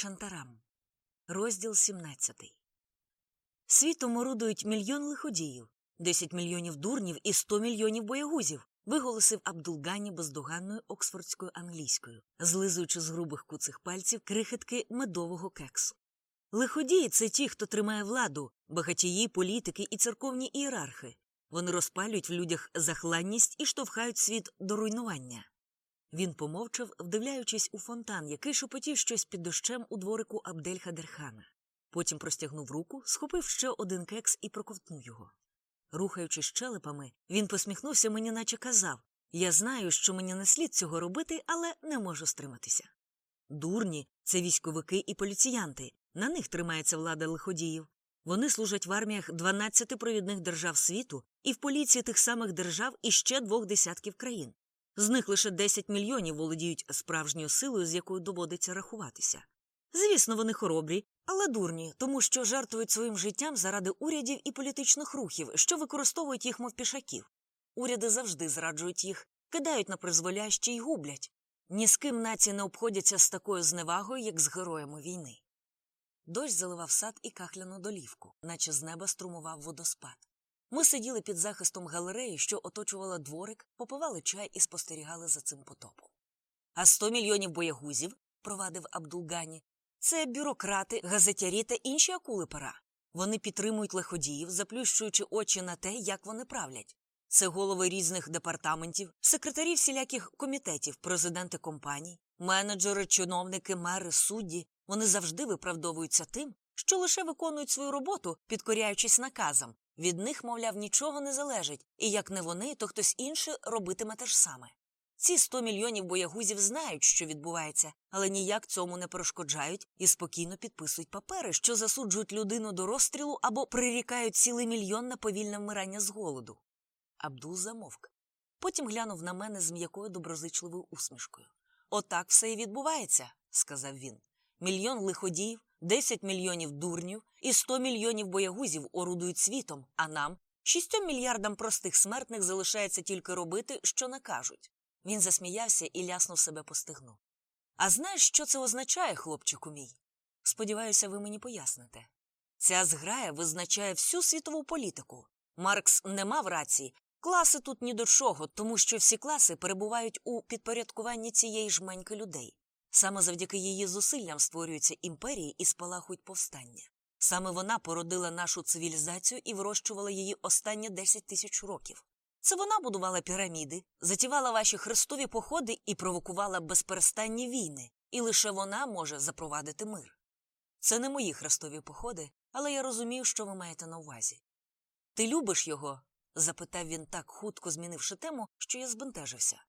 Шантарам. Розділ 17. Світом орудують мільйон лиходіїв, 10 мільйонів дурнів і 100 мільйонів боягузів, виголосив Абдулгані бездоганною оксфордською англійською, злизуючи з грубих куцих пальців крихітки медового кексу. Лиходії це ті, хто тримає владу, багатії, політики і церковні ієрархи. Вони розпалюють в людях захланність і штовхають світ до руйнування. Він помовчав, вдивляючись у фонтан, який шепотів щось під дощем у дворику Абдель-Хадерхана. Потім простягнув руку, схопив ще один кекс і проковтнув його. Рухаючись щелепами, він посміхнувся мені, наче казав Я знаю, що мені не слід цього робити, але не можу стриматися. Дурні це військовики і поліціянти. На них тримається влада лиходіїв. Вони служать в арміях 12 провідних держав світу і в поліції тих самих держав і ще двох десятків країн. З них лише 10 мільйонів володіють справжньою силою, з якою доводиться рахуватися. Звісно, вони хоробрі, але дурні, тому що жертвують своїм життям заради урядів і політичних рухів, що використовують їх, мов пішаків. Уряди завжди зраджують їх, кидають на призволяще й гублять. Ні з ким нації не обходяться з такою зневагою, як з героями війни. Дощ заливав сад і кахляну долівку, наче з неба струмував водоспад. Ми сиділи під захистом галереї, що оточувала дворик, попивали чай і спостерігали за цим потопом. А сто мільйонів боягузів, провадив Абдулгані, це бюрократи, газетярі та інші акули пера. Вони підтримують лиходіїв, заплющуючи очі на те, як вони правлять. Це голови різних департаментів, секретарі всіляких комітетів, президенти компаній, менеджери, чиновники, мери, судді. Вони завжди виправдовуються тим, що лише виконують свою роботу, підкоряючись наказам. Від них, мовляв, нічого не залежить, і як не вони, то хтось інший робитиме те ж саме. Ці 100 мільйонів боягузів знають, що відбувається, але ніяк цьому не перешкоджають і спокійно підписують папери, що засуджують людину до розстрілу або прирікають цілий мільйон на повільне вмирання з голоду. Абдул замовк. Потім глянув на мене з м'якою доброзичливою усмішкою. Отак все і відбувається, сказав він. Мільйон лиходіїв, 10 мільйонів дурнів і 100 мільйонів боягузів орудують світом, а нам, шістьом мільярдам простих смертних, залишається тільки робити, що накажуть. Він засміявся і ляснув себе по стегну. А знаєш, що це означає, хлопчику мій? Сподіваюся, ви мені поясните. Ця зграя визначає всю світову політику. Маркс не мав рації. Класи тут ні до чого, тому що всі класи перебувають у підпорядкуванні цієї жменьки людей. Саме завдяки її зусиллям створюються імперії і спалахують повстання. Саме вона породила нашу цивілізацію і вирощувала її останні 10 тисяч років. Це вона будувала піраміди, затівала ваші хрестові походи і провокувала безперестанні війни, і лише вона може запровадити мир. Це не мої хрестові походи, але я розумів, що ви маєте на увазі. Ти любиш його? запитав він так хутко змінивши тему, що я збентежився.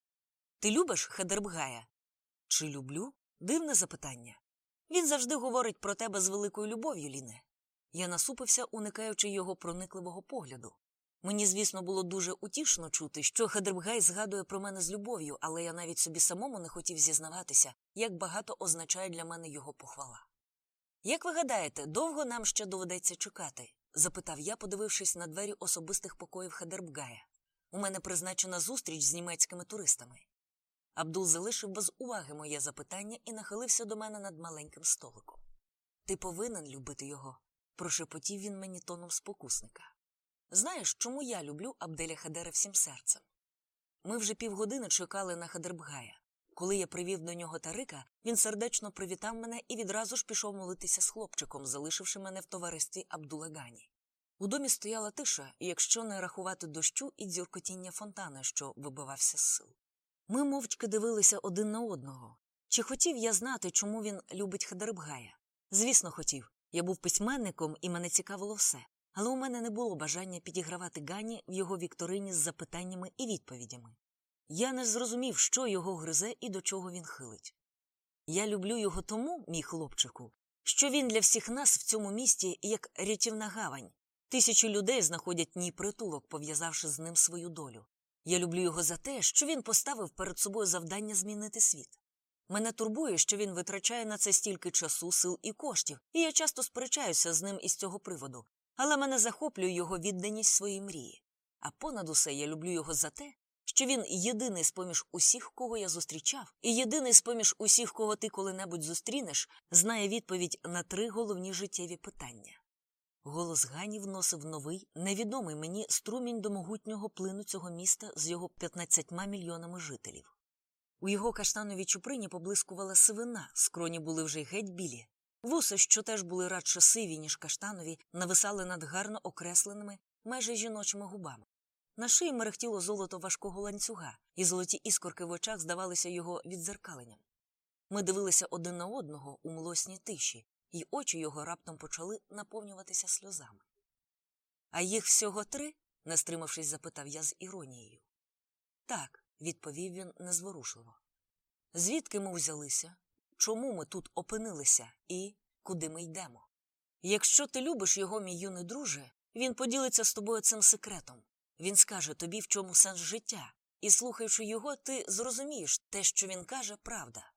Ти любиш Хедербгая? Чи люблю? Дивне запитання. Він завжди говорить про тебе з великою любов'ю, Ліне. Я насупився, уникаючи його проникливого погляду. Мені, звісно, було дуже утішно чути, що Хедербгай згадує про мене з любов'ю, але я навіть собі самому не хотів зізнаватися, як багато означає для мене його похвала. Як ви гадаєте, довго нам ще доведеться чекати? запитав я, подивившись на двері особистих покоїв Хедербгая. У мене призначена зустріч з німецькими туристами. Абдул залишив без уваги моє запитання і нахилився до мене над маленьким столиком. Ти повинен любити його, прошепотів він мені тоном спокусника. Знаєш, чому я люблю Абделя Хадера всім серцем? Ми вже півгодини чекали на Хадербгая. Коли я привів до нього Тарика, він сердечно привітав мене і відразу ж пішов молитися з хлопчиком, залишивши мене в товаристві Абдулагані. У домі стояла тиша, якщо не рахувати дощу і дзюркотіння фонтана, що вибивався з сил. Ми мовчки дивилися один на одного. Чи хотів я знати, чому він любить Хадербгая? Звісно, хотів. Я був письменником і мене цікавило все. Але у мене не було бажання підігравати Гані в його вікторині з запитаннями і відповідями. Я не зрозумів, що його гризе і до чого він хилить. Я люблю його тому, мій хлопчику, що він для всіх нас в цьому місті як рятівна гавань. Тисячі людей знаходять ній притулок, пов'язавши з ним свою долю. Я люблю його за те, що він поставив перед собою завдання змінити світ. Мене турбує, що він витрачає на це стільки часу, сил і коштів, і я часто сперечаюся з ним із цього приводу, але мене захоплює його відданість своїй мрії. А понад усе я люблю його за те, що він єдиний з поміж усіх, кого я зустрічав, і єдиний з поміж усіх, кого ти коли-небудь зустрінеш, знає відповідь на три головні життєві питання. Голос Гані вносив новий, невідомий мені струмінь до могутнього плину цього міста з його 15 мільйонами жителів. У його каштановій чуприні поблискувала сивина, скроні були вже й геть білі. Вуса, що теж були радше сиві, ніж каштанові, нависали над гарно окресленими, майже жіночими губами. На шиї мерехтіло золото важкого ланцюга, і золоті іскорки в очах здавалися його відзеркаленням. Ми дивилися один на одного у млосній тиші, і очі його раптом почали наповнюватися сльозами. А їх всього три? не стримавшись, запитав я з іронією. Так, відповів він незворушливо. Звідки ми взялися? Чому ми тут опинилися і куди ми йдемо? Якщо ти любиш його, мій юний друже, він поділиться з тобою цим секретом. Він скаже тобі, в чому сенс життя, і, слухаючи його, ти зрозумієш те, що він каже, правда.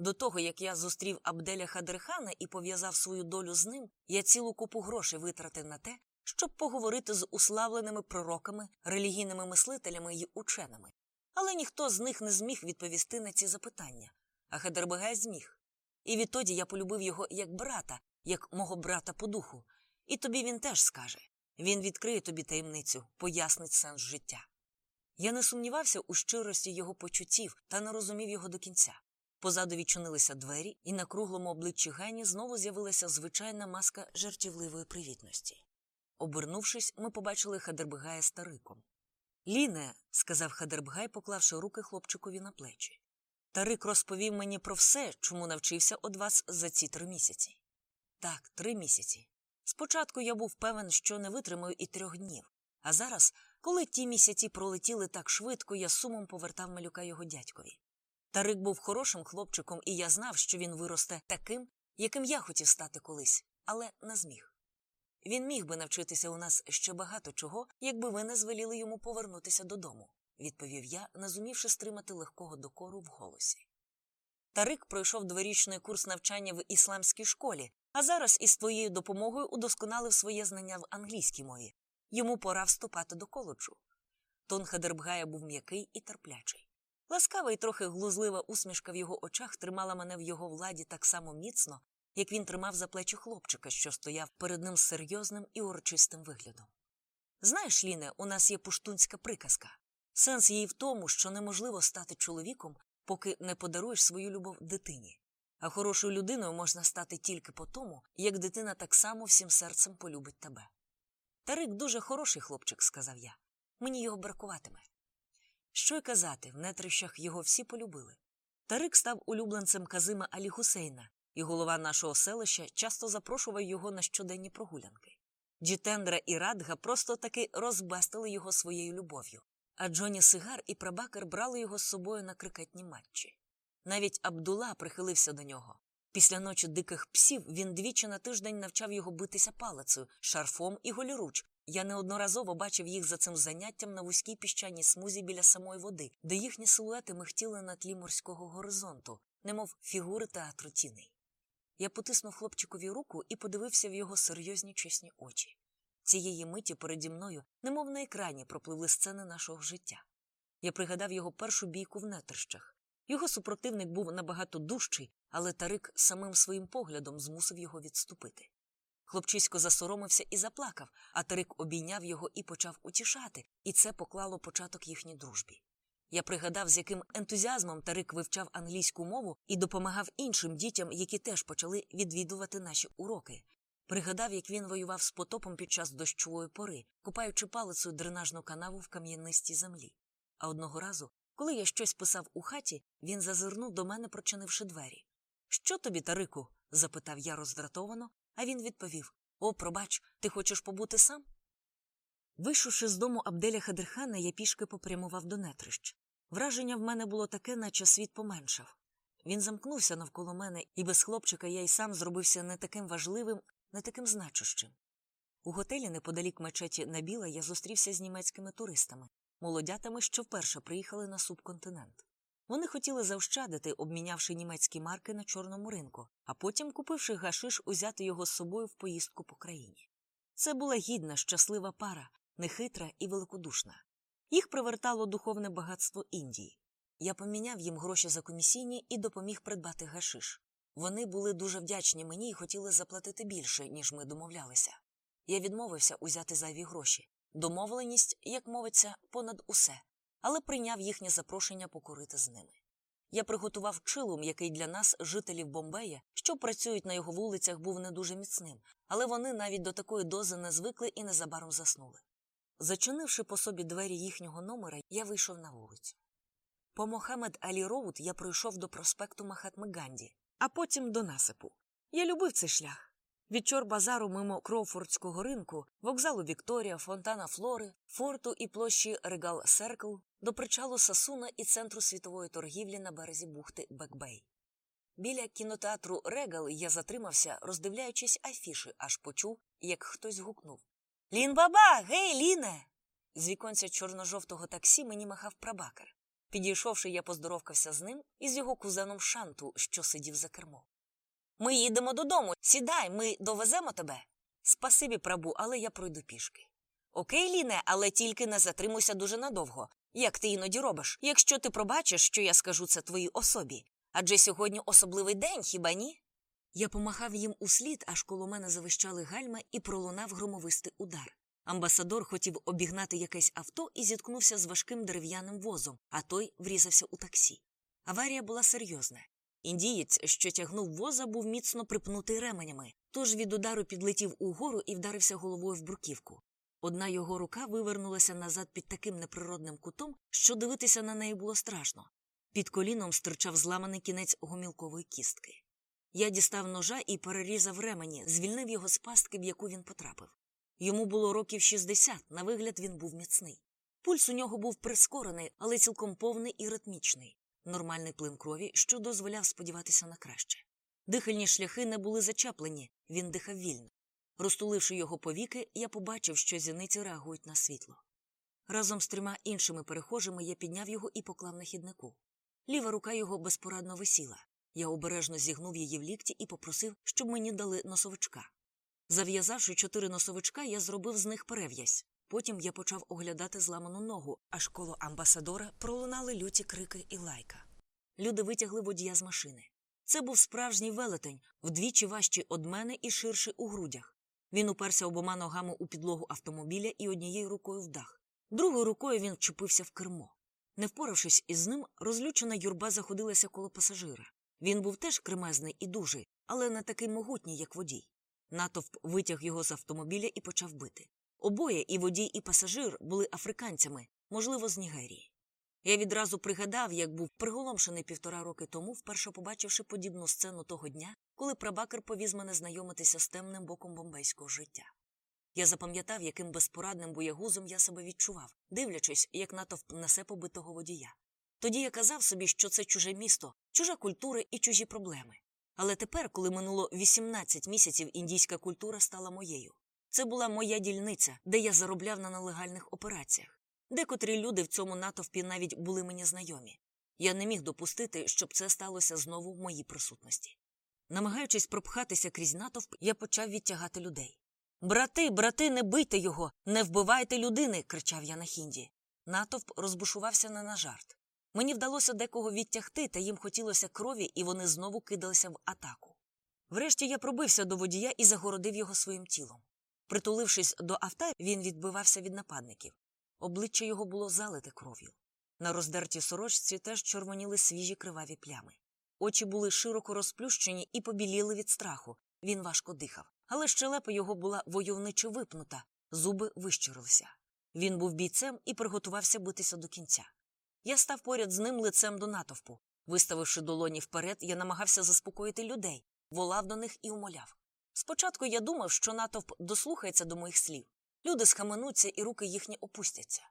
До того, як я зустрів Абделя Хадерхана і пов'язав свою долю з ним, я цілу купу грошей витратив на те, щоб поговорити з уславленими пророками, релігійними мислителями і ученими. Але ніхто з них не зміг відповісти на ці запитання, а Хадербегай зміг. І відтоді я полюбив його як брата, як мого брата по духу, і тобі він теж скаже він відкриє тобі таємницю, пояснить сенс життя. Я не сумнівався у щирості його почуттів та не розумів його до кінця. Позаду відчинилися двері, і на круглому обличчі Гені знову з'явилася звичайна маска жартівливої привітності. Обернувшись, ми побачили Хадербгая стариком. Ліне, сказав Хадербгай, поклавши руки хлопчикові на плечі. Тарик розповів мені про все, чому навчився од вас за ці три місяці. Так, три місяці. Спочатку я був певен, що не витримаю і трьох днів, а зараз, коли ті місяці пролетіли так швидко, я сумом повертав малюка його дядькові. Тарик був хорошим хлопчиком, і я знав, що він виросте таким, яким я хотів стати колись, але не зміг. Він міг би навчитися у нас ще багато чого, якби ви не звеліли йому повернутися додому, відповів я, не зумівши стримати легкого докору в голосі. Тарик пройшов дворічний курс навчання в ісламській школі, а зараз із твоєю допомогою удосконалив своє знання в англійській мові. Йому пора вступати до коледжу. Тон Хадербгая був м'який і терплячий. Ласкава і трохи глузлива усмішка в його очах тримала мене в його владі так само міцно, як він тримав за плечі хлопчика, що стояв перед ним серйозним і урочистим виглядом. Знаєш, Ліне, у нас є пуштунська приказка. Сенс її в тому, що неможливо стати чоловіком, поки не подаруєш свою любов дитині. А хорошою людиною можна стати тільки по тому, як дитина так само всім серцем полюбить тебе. Тарик дуже хороший хлопчик, сказав я. Мені його бракуватиме. Що й казати, в нетрищах його всі полюбили. Тарик став улюбленцем Казима Алі Гусейна, і голова нашого селища часто запрошував його на щоденні прогулянки. Джітендра і Радга просто таки розбестили його своєю любов'ю, а Джоні Сигар і Прабакер брали його з собою на крикетні матчі. Навіть Абдула прихилився до нього. Після ночі диких псів він двічі на тиждень навчав його битися палицею, шарфом і голіруч. Я неодноразово бачив їх за цим заняттям на вузькій піщаній смузі біля самої води, де їхні силуети михтіли на тлі морського горизонту, немов фігури театру тіней. Я потиснув хлопчикові руку і подивився в його серйозні чесні очі. Цієї миті переді мною, немов на екрані, пропливли сцени нашого життя. Я пригадав його першу бійку в нетрищах. Його супротивник був набагато дужчий, але Тарик самим своїм поглядом змусив його відступити. Хлопчисько засоромився і заплакав, а Тарик обійняв його і почав утішати, і це поклало початок їхній дружбі. Я пригадав, з яким ентузіазмом Тарик вивчав англійську мову і допомагав іншим дітям, які теж почали відвідувати наші уроки. Пригадав, як він воював з потопом під час дощової пори, купаючи палицею дренажну канаву в кам'янистій землі. А одного разу, коли я щось писав у хаті, він зазирнув до мене, прочинивши двері. Що тобі, Тарику? запитав я роздратовано, а він відповів О, пробач, ти хочеш побути сам? Вийшовши з дому Абделя Хадерхана, я пішки попрямував до нетрищ. Враження в мене було таке, наче світ поменшав. Він замкнувся навколо мене, і без хлопчика я й сам зробився не таким важливим, не таким значущим. У готелі неподалік мечеті Набіла я зустрівся з німецькими туристами, молодятами, що вперше приїхали на субконтинент. Вони хотіли заощадити, обмінявши німецькі марки на чорному ринку, а потім, купивши гашиш, узяти його з собою в поїздку по країні. Це була гідна, щаслива пара, нехитра і великодушна. Їх привертало духовне багатство Індії. Я поміняв їм гроші за комісійні і допоміг придбати гашиш. Вони були дуже вдячні мені і хотіли заплатити більше, ніж ми домовлялися. Я відмовився узяти зайві гроші. Домовленість, як мовиться, понад усе, але прийняв їхнє запрошення покурити з ними. Я приготував чилум, який для нас, жителів Бомбея, що працюють на його вулицях, був не дуже міцним, але вони навіть до такої дози не звикли і незабаром заснули. Зачинивши по собі двері їхнього номера, я вийшов на вулицю. По Мохамед Алі Роуд я пройшов до проспекту Махатми Ганді, а потім до насипу. Я любив цей шлях. Від Чор-базару мимо Кроуфордського ринку, вокзалу Вікторія, фонтана Флори, форту і площі Регал Серкл до причалу Сасуна і центру світової торгівлі на березі бухти Бекбей. Біля кінотеатру Регал я затримався, роздивляючись афіши, аж почув, як хтось гукнув Лін баба, гей, Ліне. З віконця чорно-жовтого таксі мені махав прабакер. Підійшовши, я поздоровкався з ним і з його кузеном Шанту, що сидів за кермо. Ми їдемо додому. Сідай, ми довеземо тебе. Спасибі, прабу, але я пройду пішки. Окей, Ліне, але тільки не затримуйся дуже надовго, як ти іноді робиш, якщо ти пробачиш, що я скажу це твоїй особі. Адже сьогодні особливий день, хіба ні? Я помахав їм услід, аж коло мене завищали гальма і пролунав громовистий удар. Амбасадор хотів обігнати якесь авто і зіткнувся з важким дерев'яним возом, а той врізався у таксі. Аварія була серйозна. Індієць, що тягнув воза, був міцно припнутий ременями, тож від удару підлетів угору і вдарився головою в бруківку. Одна його рука вивернулася назад під таким неприродним кутом, що дивитися на неї було страшно. Під коліном стирчав зламаний кінець гомілкової кістки. Я дістав ножа і перерізав ремені, звільнив його з пастки, в яку він потрапив. Йому було років 60, на вигляд він був міцний. Пульс у нього був прискорений, але цілком повний і ритмічний нормальний плин крові, що дозволяв сподіватися на краще. Дихальні шляхи не були зачаплені, він дихав вільно. Розтуливши його повіки, я побачив, що зіниці реагують на світло. Разом з трьома іншими перехожими я підняв його і поклав на хіднику. Ліва рука його безпорадно висіла. Я обережно зігнув її в лікті і попросив, щоб мені дали носовичка. Зав'язавши чотири носовичка, я зробив з них перев'язь. Потім я почав оглядати зламану ногу, аж коло амбасадора пролунали люті крики і лайка. Люди витягли водія з машини. Це був справжній велетень, вдвічі важчий од мене і ширший у грудях. Він уперся обома ногами у підлогу автомобіля і однією рукою в дах. Другою рукою він вчепився в кермо. Не впоравшись із ним, розлючена юрба заходилася коло пасажира. Він був теж кремезний і дужий, але не такий могутній, як водій. Натовп витяг його з автомобіля і почав бити. Обоє і водій, і пасажир були африканцями, можливо, з Нігерії. Я відразу пригадав, як був приголомшений півтора роки тому, вперше побачивши подібну сцену того дня, коли прабакер повіз мене знайомитися з темним боком бомбейського життя. Я запам'ятав, яким безпорадним боягузом я себе відчував, дивлячись, як натовп несе побитого водія. Тоді я казав собі, що це чуже місто, чужа культура і чужі проблеми. Але тепер, коли минуло 18 місяців, індійська культура стала моєю. Це була моя дільниця, де я заробляв на нелегальних операціях. Декотрі люди в цьому натовпі навіть були мені знайомі. Я не міг допустити, щоб це сталося знову в моїй присутності. Намагаючись пропхатися крізь натовп, я почав відтягати людей. Брати, брати, не бийте його, не вбивайте людини, кричав я на хінді. Натовп розбушувався не на жарт. Мені вдалося декого відтягти, та їм хотілося крові, і вони знову кидалися в атаку. Врешті я пробився до водія і загородив його своїм тілом. Притулившись до авто, він відбивався від нападників. Обличчя його було залите кров'ю. На роздертій сорочці теж червоніли свіжі криваві плями. Очі були широко розплющені і побіліли від страху. Він важко дихав. Але щелепа його була войовниче випнута, зуби вищирилися. Він був бійцем і приготувався битися до кінця. Я став поряд з ним лицем до натовпу. Виставивши долоні вперед, я намагався заспокоїти людей, волав до них і умоляв. Спочатку я думав, що натовп дослухається до моїх слів. Люди схаменуться і руки їхні опустяться.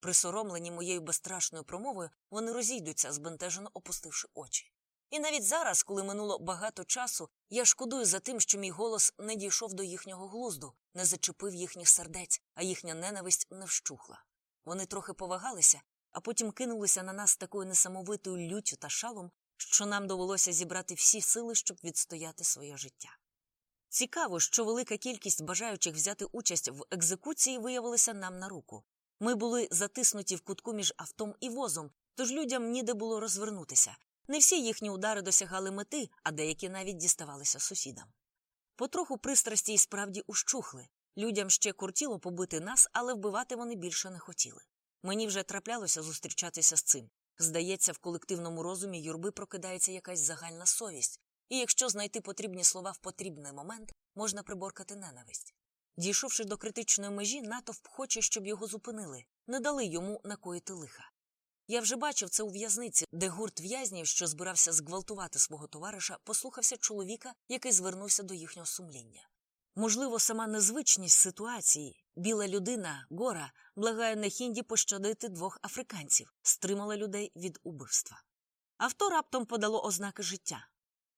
Присоромлені моєю безстрашною промовою, вони розійдуться, збентежено опустивши очі. І навіть зараз, коли минуло багато часу, я шкодую за тим, що мій голос не дійшов до їхнього глузду, не зачепив їхніх сердець, а їхня ненависть не вщухла. Вони трохи повагалися, а потім кинулися на нас такою несамовитою люттю та шалом, що нам довелося зібрати всі сили, щоб відстояти своє життя. Цікаво, що велика кількість бажаючих взяти участь в екзекуції виявилася нам на руку. Ми були затиснуті в кутку між автом і возом, тож людям ніде було розвернутися. Не всі їхні удари досягали мети, а деякі навіть діставалися сусідам. Потроху пристрасті й справді ущухли. Людям ще кортіло побити нас, але вбивати вони більше не хотіли. Мені вже траплялося зустрічатися з цим. Здається, в колективному розумі юрби прокидається якась загальна совість, і якщо знайти потрібні слова в потрібний момент, можна приборкати ненависть. Дійшовши до критичної межі, натовп хоче, щоб його зупинили, не дали йому накоїти лиха. Я вже бачив це у в'язниці, де гурт в'язнів, що збирався зґвалтувати свого товариша, послухався чоловіка, який звернувся до їхнього сумління. Можливо, сама незвичність ситуації, біла людина, гора, благає на хінді пощадити двох африканців, стримала людей від убивства. Авто раптом подало ознаки життя.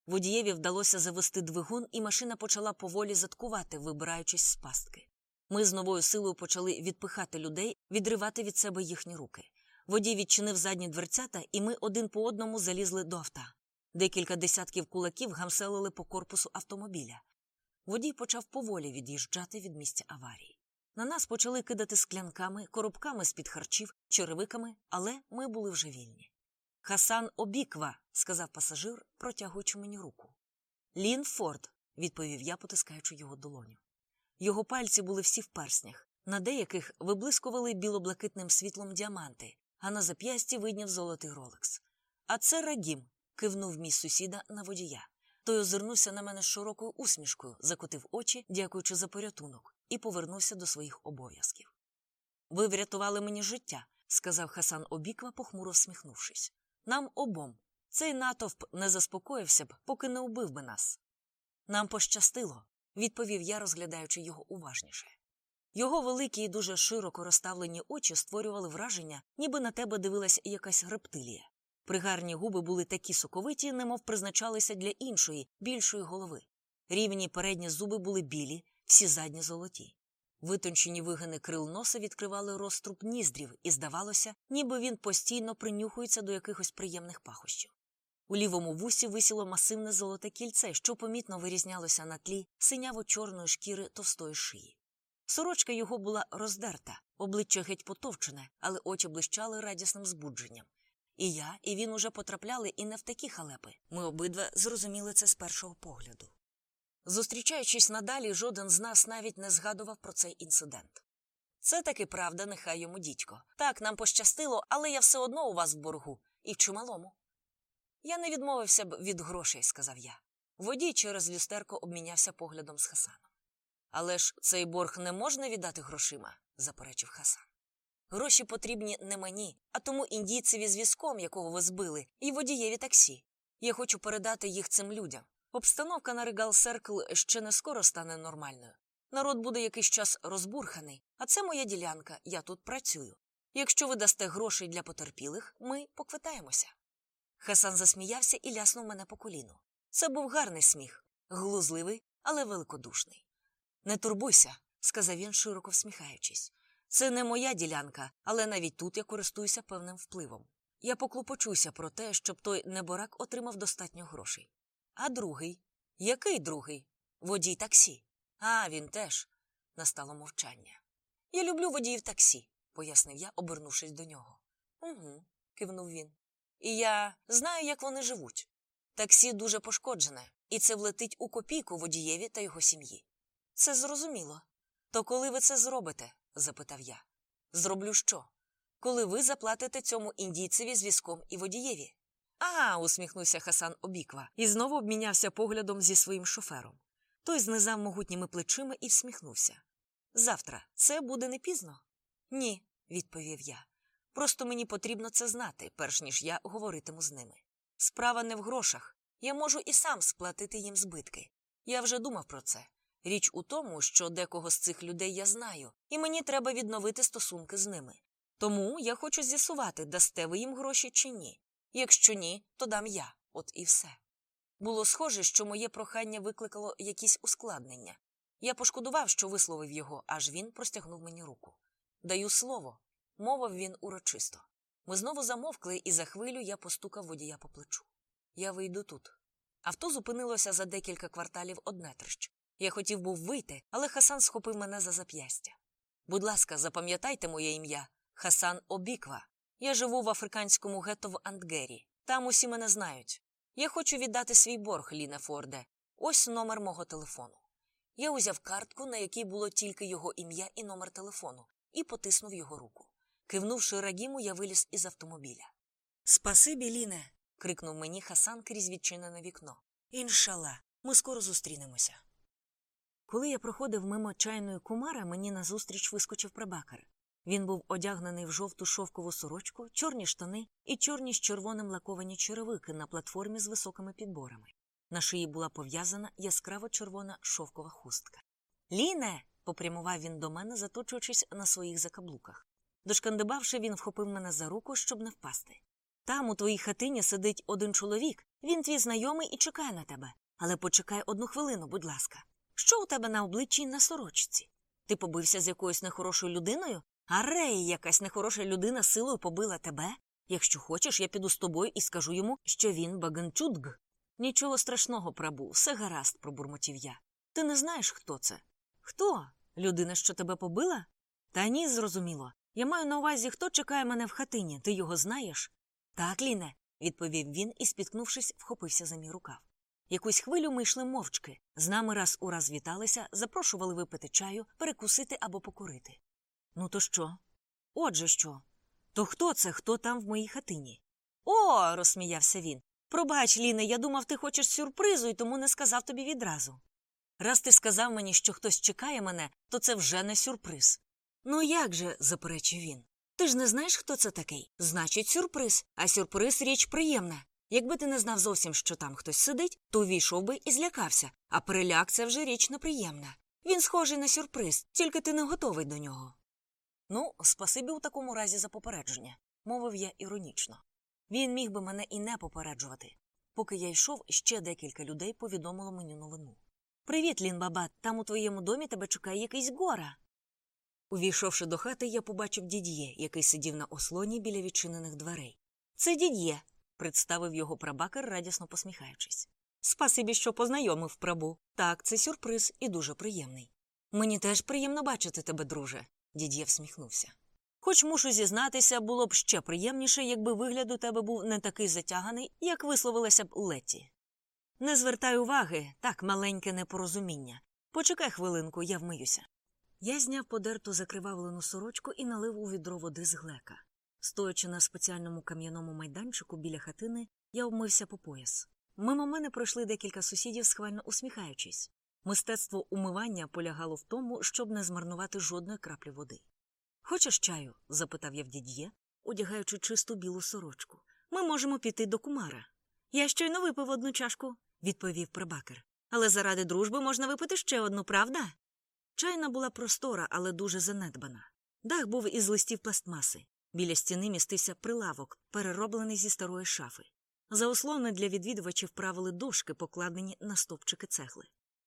Водієві вдалося завести двигун, і машина почала поволі заткувати, вибираючись з пастки. Ми з новою силою почали відпихати людей, відривати від себе їхні руки. Водій відчинив задні дверцята, і ми один по одному залізли до авто. Декілька десятків кулаків гамселили по корпусу автомобіля. Водій почав поволі від'їжджати від місця аварії. На нас почали кидати склянками, коробками з-під харчів, черевиками, але ми були вже вільні. Хасан обіква, сказав пасажир, протягуючи мені руку. Лін Форд, відповів я, потискаючи його долоню. Його пальці були всі в перснях, на деяких виблискували білоблакитним світлом діаманти, а на зап'ясті видняв золотий ролекс. А це Рагім, кивнув мій сусіда на водія. Той озирнувся на мене з широкою усмішкою, закотив очі, дякуючи за порятунок, і повернувся до своїх обов'язків. Ви врятували мені життя, сказав Хасан обіква, похмуро всміхнувшись. Нам обом. Цей натовп не заспокоївся б, поки не убив би нас. Нам пощастило, відповів я, розглядаючи його уважніше. Його великі і дуже широко розставлені очі створювали враження, ніби на тебе дивилась якась рептилія. Пригарні губи були такі соковиті, немов призначалися для іншої, більшої голови. Рівні передні зуби були білі, всі задні золоті. Витончені вигини крил носа відкривали розтруб ніздрів, і здавалося, ніби він постійно принюхується до якихось приємних пахощів. У лівому вусі висіло масивне золоте кільце, що помітно вирізнялося на тлі синяво-чорної шкіри товстої шиї. Сорочка його була роздерта, обличчя геть потовчене, але очі блищали радісним збудженням. І я, і він уже потрапляли і не в такі халепи. Ми обидва зрозуміли це з першого погляду. Зустрічаючись надалі, жоден з нас навіть не згадував про цей інцидент. Це таки правда, нехай йому дідько. Так, нам пощастило, але я все одно у вас в боргу, і в чималому. Я не відмовився б від грошей, сказав я. Водій через люстерко обмінявся поглядом з Хасаном. Але ж цей борг не можна віддати грошима, заперечив Хасан. Гроші потрібні не мені, а тому індійцеві з візком, якого ви збили, і водієві таксі. Я хочу передати їх цим людям. Обстановка на Регал Серкл ще не скоро стане нормальною. Народ буде якийсь час розбурханий, а це моя ділянка, я тут працюю. Якщо ви дасте грошей для потерпілих, ми поквитаємося. Хасан засміявся і ляснув мене по коліну. Це був гарний сміх, глузливий, але великодушний. Не турбуйся, сказав він, широко всміхаючись. Це не моя ділянка, але навіть тут я користуюся певним впливом. Я поклопочуся про те, щоб той неборак отримав достатньо грошей. А другий? Який другий? Водій таксі. А, він теж. Настало мовчання. Я люблю водіїв таксі, пояснив я, обернувшись до нього. Угу, кивнув він. І я знаю, як вони живуть. Таксі дуже пошкоджене, і це влетить у копійку водієві та його сім'ї. Це зрозуміло. То коли ви це зробите? запитав я. Зроблю що? Коли ви заплатите цьому індійцеві з і водієві? А, усміхнувся Хасан обіква і знову обмінявся поглядом зі своїм шофером. Той знизав могутніми плечима і всміхнувся. Завтра це буде не пізно? Ні, відповів я. Просто мені потрібно це знати, перш ніж я говоритиму з ними. Справа не в грошах. Я можу і сам сплатити їм збитки. Я вже думав про це. Річ у тому, що декого з цих людей я знаю, і мені треба відновити стосунки з ними. Тому я хочу з'ясувати, дасте ви їм гроші чи ні. Якщо ні, то дам я, от і все. Було схоже, що моє прохання викликало якісь ускладнення. Я пошкодував, що висловив його, аж він простягнув мені руку. Даю слово, мовив він урочисто. Ми знову замовкли, і за хвилю я постукав водія по плечу. Я вийду тут. Авто зупинилося за декілька кварталів однетрищ. Я хотів був вийти, але Хасан схопив мене за зап'ястя. Будь ласка, запам'ятайте моє ім'я, Хасан Обіква. Я живу в африканському гетто в Антгері. Там усі мене знають. Я хочу віддати свій борг, Ліне Форде. Ось номер мого телефону. Я узяв картку, на якій було тільки його ім'я і номер телефону, і потиснув його руку. Кивнувши Рагіму, я виліз із автомобіля. Спасибі, Ліне. крикнув мені Хасан крізь відчинене вікно. Іншала, ми скоро зустрінемося. Коли я проходив мимо чайної кумара, мені назустріч вискочив прабакар. Він був одягнений в жовту шовкову сорочку, чорні штани і чорні з червоним лаковані черевики на платформі з високими підборами. На шиї була пов'язана яскраво червона шовкова хустка. Ліне. попрямував він до мене, заточуючись на своїх закаблуках. Дошкандибавши, він вхопив мене за руку, щоб не впасти. Там, у твоїй хатині, сидить один чоловік, він твій знайомий і чекає на тебе. Але почекай одну хвилину, будь ласка. Що у тебе на обличчі і на сорочці? Ти побився з якоюсь нехорошою людиною? А рей, якась нехороша людина силою побила тебе? Якщо хочеш, я піду з тобою і скажу йому, що він баганчудг. Нічого страшного, прабу, все гаразд, пробурмотів я. Ти не знаєш, хто це? Хто? Людина, що тебе побила? Та ні, зрозуміло. Я маю на увазі, хто чекає мене в хатині. Ти його знаєш? Так, Ліне, відповів він і, спіткнувшись, вхопився за мій рукав. Якусь хвилю ми йшли мовчки. З нами раз у раз віталися, запрошували випити чаю, перекусити або покурити. Ну, то що? Отже що? То хто це, хто там в моїй хатині? О, розсміявся він. Пробач, Ліне, я думав, ти хочеш сюрпризу і тому не сказав тобі відразу. Раз ти сказав мені, що хтось чекає мене, то це вже не сюрприз. Ну як же, заперечив він. Ти ж не знаєш, хто це такий? Значить, сюрприз, а сюрприз річ приємна. Якби ти не знав зовсім, що там хтось сидить, то увійшов би і злякався, а переляк це вже річ неприємна. Він схожий на сюрприз, тільки ти не готовий до нього. Ну, спасибі у такому разі за попередження, мовив я іронічно. Він міг би мене і не попереджувати. Поки я йшов, ще декілька людей повідомило мені новину. Привіт, Лінбаба, там у твоєму домі тебе чекає якийсь гора. Увійшовши до хати, я побачив дід'є, який сидів на ослоні біля відчинених дверей. Це дід'є, представив його прабакер, радісно посміхаючись. Спасибі, що познайомив прабу. Так, це сюрприз і дуже приємний. Мені теж приємно бачити тебе, друже, дід'є всміхнувся. Хоч мушу зізнатися, було б ще приємніше, якби вигляд у тебе був не такий затяганий, як висловилася б Леті. Не звертай уваги, так маленьке непорозуміння. Почекай хвилинку, я вмиюся. Я зняв подерту закривавлену сорочку і налив у відро води з глека. Стоячи на спеціальному кам'яному майданчику біля хатини, я обмився по пояс. Мимо мене пройшли декілька сусідів, схвально усміхаючись. Мистецтво умивання полягало в тому, щоб не змарнувати жодної краплі води. Хочеш чаю? запитав я в дід'є, одягаючи чисту білу сорочку. Ми можемо піти до кумара. Я щойно випив одну чашку, відповів прибакер. Але заради дружби можна випити ще одну, правда? Чайна була простора, але дуже занедбана. Дах був із листів пластмаси. Біля стіни містився прилавок, перероблений зі старої шафи. За ослони для відвідувачів правили дошки, покладені на стовпчики цегли.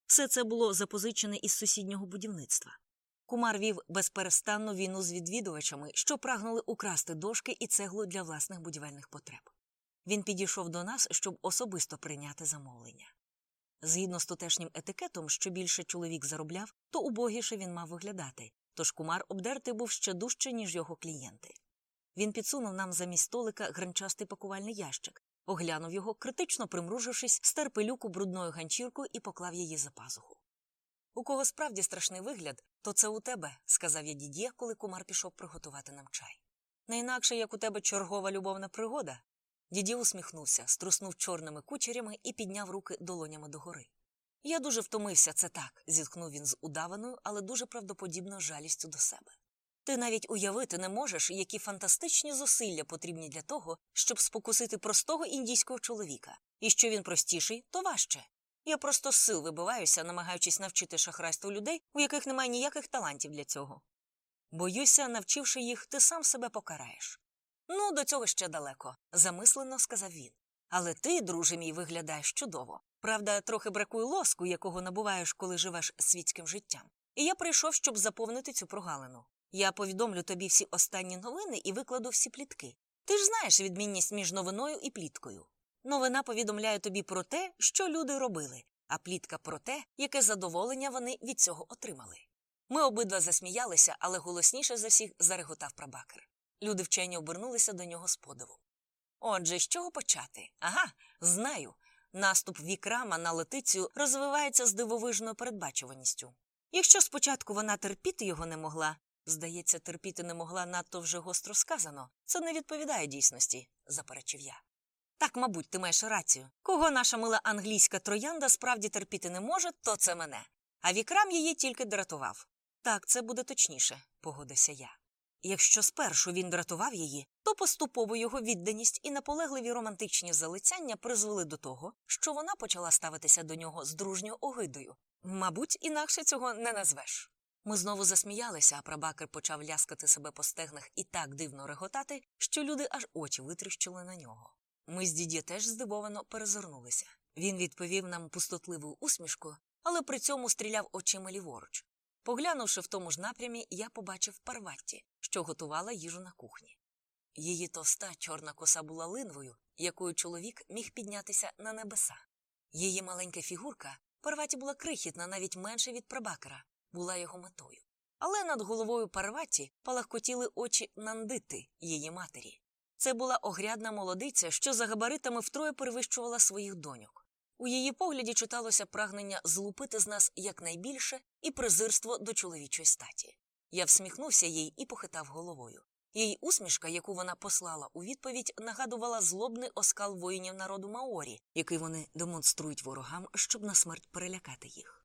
Все це було запозичене із сусіднього будівництва. Кумар вів безперестанну війну з відвідувачами, що прагнули украсти дошки і цеглу для власних будівельних потреб. Він підійшов до нас, щоб особисто прийняти замовлення. Згідно з тутешнім етикетом, що більше чоловік заробляв, то убогіше він мав виглядати, тож кумар обдертий був ще дужче, ніж його клієнти. Він підсунув нам замість столика гранчастий пакувальний ящик, оглянув його, критично примружившись, стер пилюку брудною ганчіркою і поклав її за пазуху. У кого справді страшний вигляд, то це у тебе, сказав я дід'є, коли кумар пішов приготувати нам чай. Не інакше, як у тебе чергова любовна пригода. Дідє усміхнувся, струснув чорними кучерями і підняв руки долонями догори. Я дуже втомився, це так, зітхнув він з удаваною, але дуже правдоподібною жалістю до себе. Ти навіть уявити не можеш, які фантастичні зусилля потрібні для того, щоб спокусити простого індійського чоловіка, і що він простіший, то важче. Я просто з сил вибиваюся, намагаючись навчити шахрайству людей, у яких немає ніяких талантів для цього. Боюся, навчивши їх, ти сам себе покараєш. Ну, до цього ще далеко, замислено сказав він. Але ти, друже мій, виглядаєш чудово. Правда, трохи бракує лоску, якого набуваєш, коли живеш світським життям. І я прийшов, щоб заповнити цю прогалину. Я повідомлю тобі всі останні новини і викладу всі плітки. Ти ж знаєш відмінність між новиною і пліткою. Новина повідомляє тобі про те, що люди робили, а плітка про те, яке задоволення вони від цього отримали. Ми обидва засміялися, але голосніше за всіх зареготав прабакер. Люди вчені обернулися до нього з подивом. Отже, з чого почати? Ага, знаю. Наступ вікрама на летицю розвивається з дивовижною передбачуваністю. Якщо спочатку вона терпіти його не могла, здається, терпіти не могла надто вже гостро сказано, це не відповідає дійсності, заперечив я. Так, мабуть, ти маєш рацію. Кого наша мила англійська троянда справді терпіти не може, то це мене. А вікрам її тільки дратував. Так, це буде точніше, погодився я. Якщо спершу він дратував її, то поступово його відданість і наполегливі романтичні залицяння призвели до того, що вона почала ставитися до нього з дружньою огидою. Мабуть, інакше цього не назвеш. Ми знову засміялися, а прабакер почав ляскати себе по стегнах і так дивно реготати, що люди аж очі витріщили на нього. Ми з дідє теж здивовано перезирнулися. Він відповів нам пустотливою усмішкою, але при цьому стріляв очима ліворуч. Поглянувши в тому ж напрямі, я побачив парватті, що готувала їжу на кухні. Її товста чорна коса була линвою, якою чоловік міг піднятися на небеса. Її маленька фігурка парваті була крихітна, навіть менше від прабакера, була його метою. Але над головою парваті палахкотіли очі нандити, її матері. Це була огрядна молодиця, що за габаритами втроє перевищувала своїх доньок. У її погляді читалося прагнення злупити з нас якнайбільше і презирство до чоловічої статі. Я всміхнувся їй і похитав головою. Її усмішка, яку вона послала у відповідь, нагадувала злобний оскал воїнів народу Маорі, який вони демонструють ворогам, щоб на смерть перелякати їх.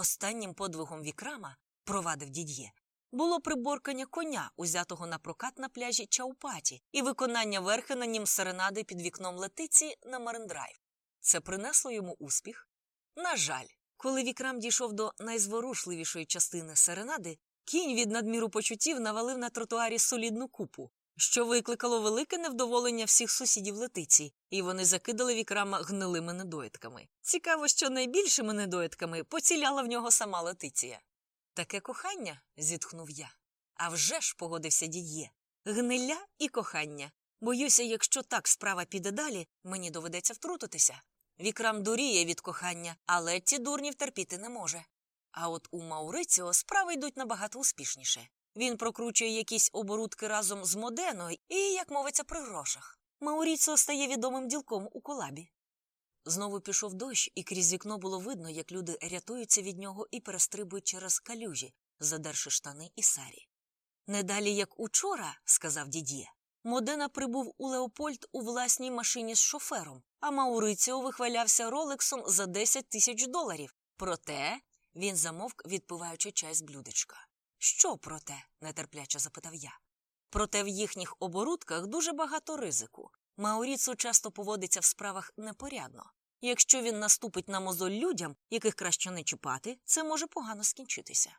Останнім подвигом вікрама, провадив дід'є, було приборкання коня, узятого на прокат на пляжі Чаупаті, і виконання верхи на нім серенади під вікном летиці на Марендрайв. Це принесло йому успіх? На жаль, коли вікрам дійшов до найзворушливішої частини серенади, кінь від надміру почуттів навалив на тротуарі солідну купу, що викликало велике невдоволення всіх сусідів летиці, і вони закидали вікрама гнилими недоїдками. Цікаво, що найбільшими недоїдками поціляла в нього сама летиція. Таке кохання? зітхнув я. «А вже ж, погодився дід'є. Гниля і кохання. Боюся, якщо так справа піде далі, мені доведеться втрутитися. Вікрам дуріє від кохання, але ті дурнів терпіти не може. А от у Мауриціо справи йдуть набагато успішніше. Він прокручує якісь оборудки разом з Моденою і, як мовиться, при грошах. Мауріціо стає відомим ділком у колабі. Знову пішов дощ, і крізь вікно було видно, як люди рятуються від нього і перестрибують через калюжі, задерши штани і сарі. Не далі, як учора, сказав дід'є, Модена прибув у Леопольд у власній машині з шофером, а Мауриціо вихвалявся ролексом за 10 тисяч доларів. Проте він замовк, відпиваючи чай з блюдечка. Що проте? нетерпляче запитав я. Проте в їхніх оборудках дуже багато ризику. Мауріцо часто поводиться в справах непорядно. Якщо він наступить на мозоль людям, яких краще не чіпати, це може погано скінчитися.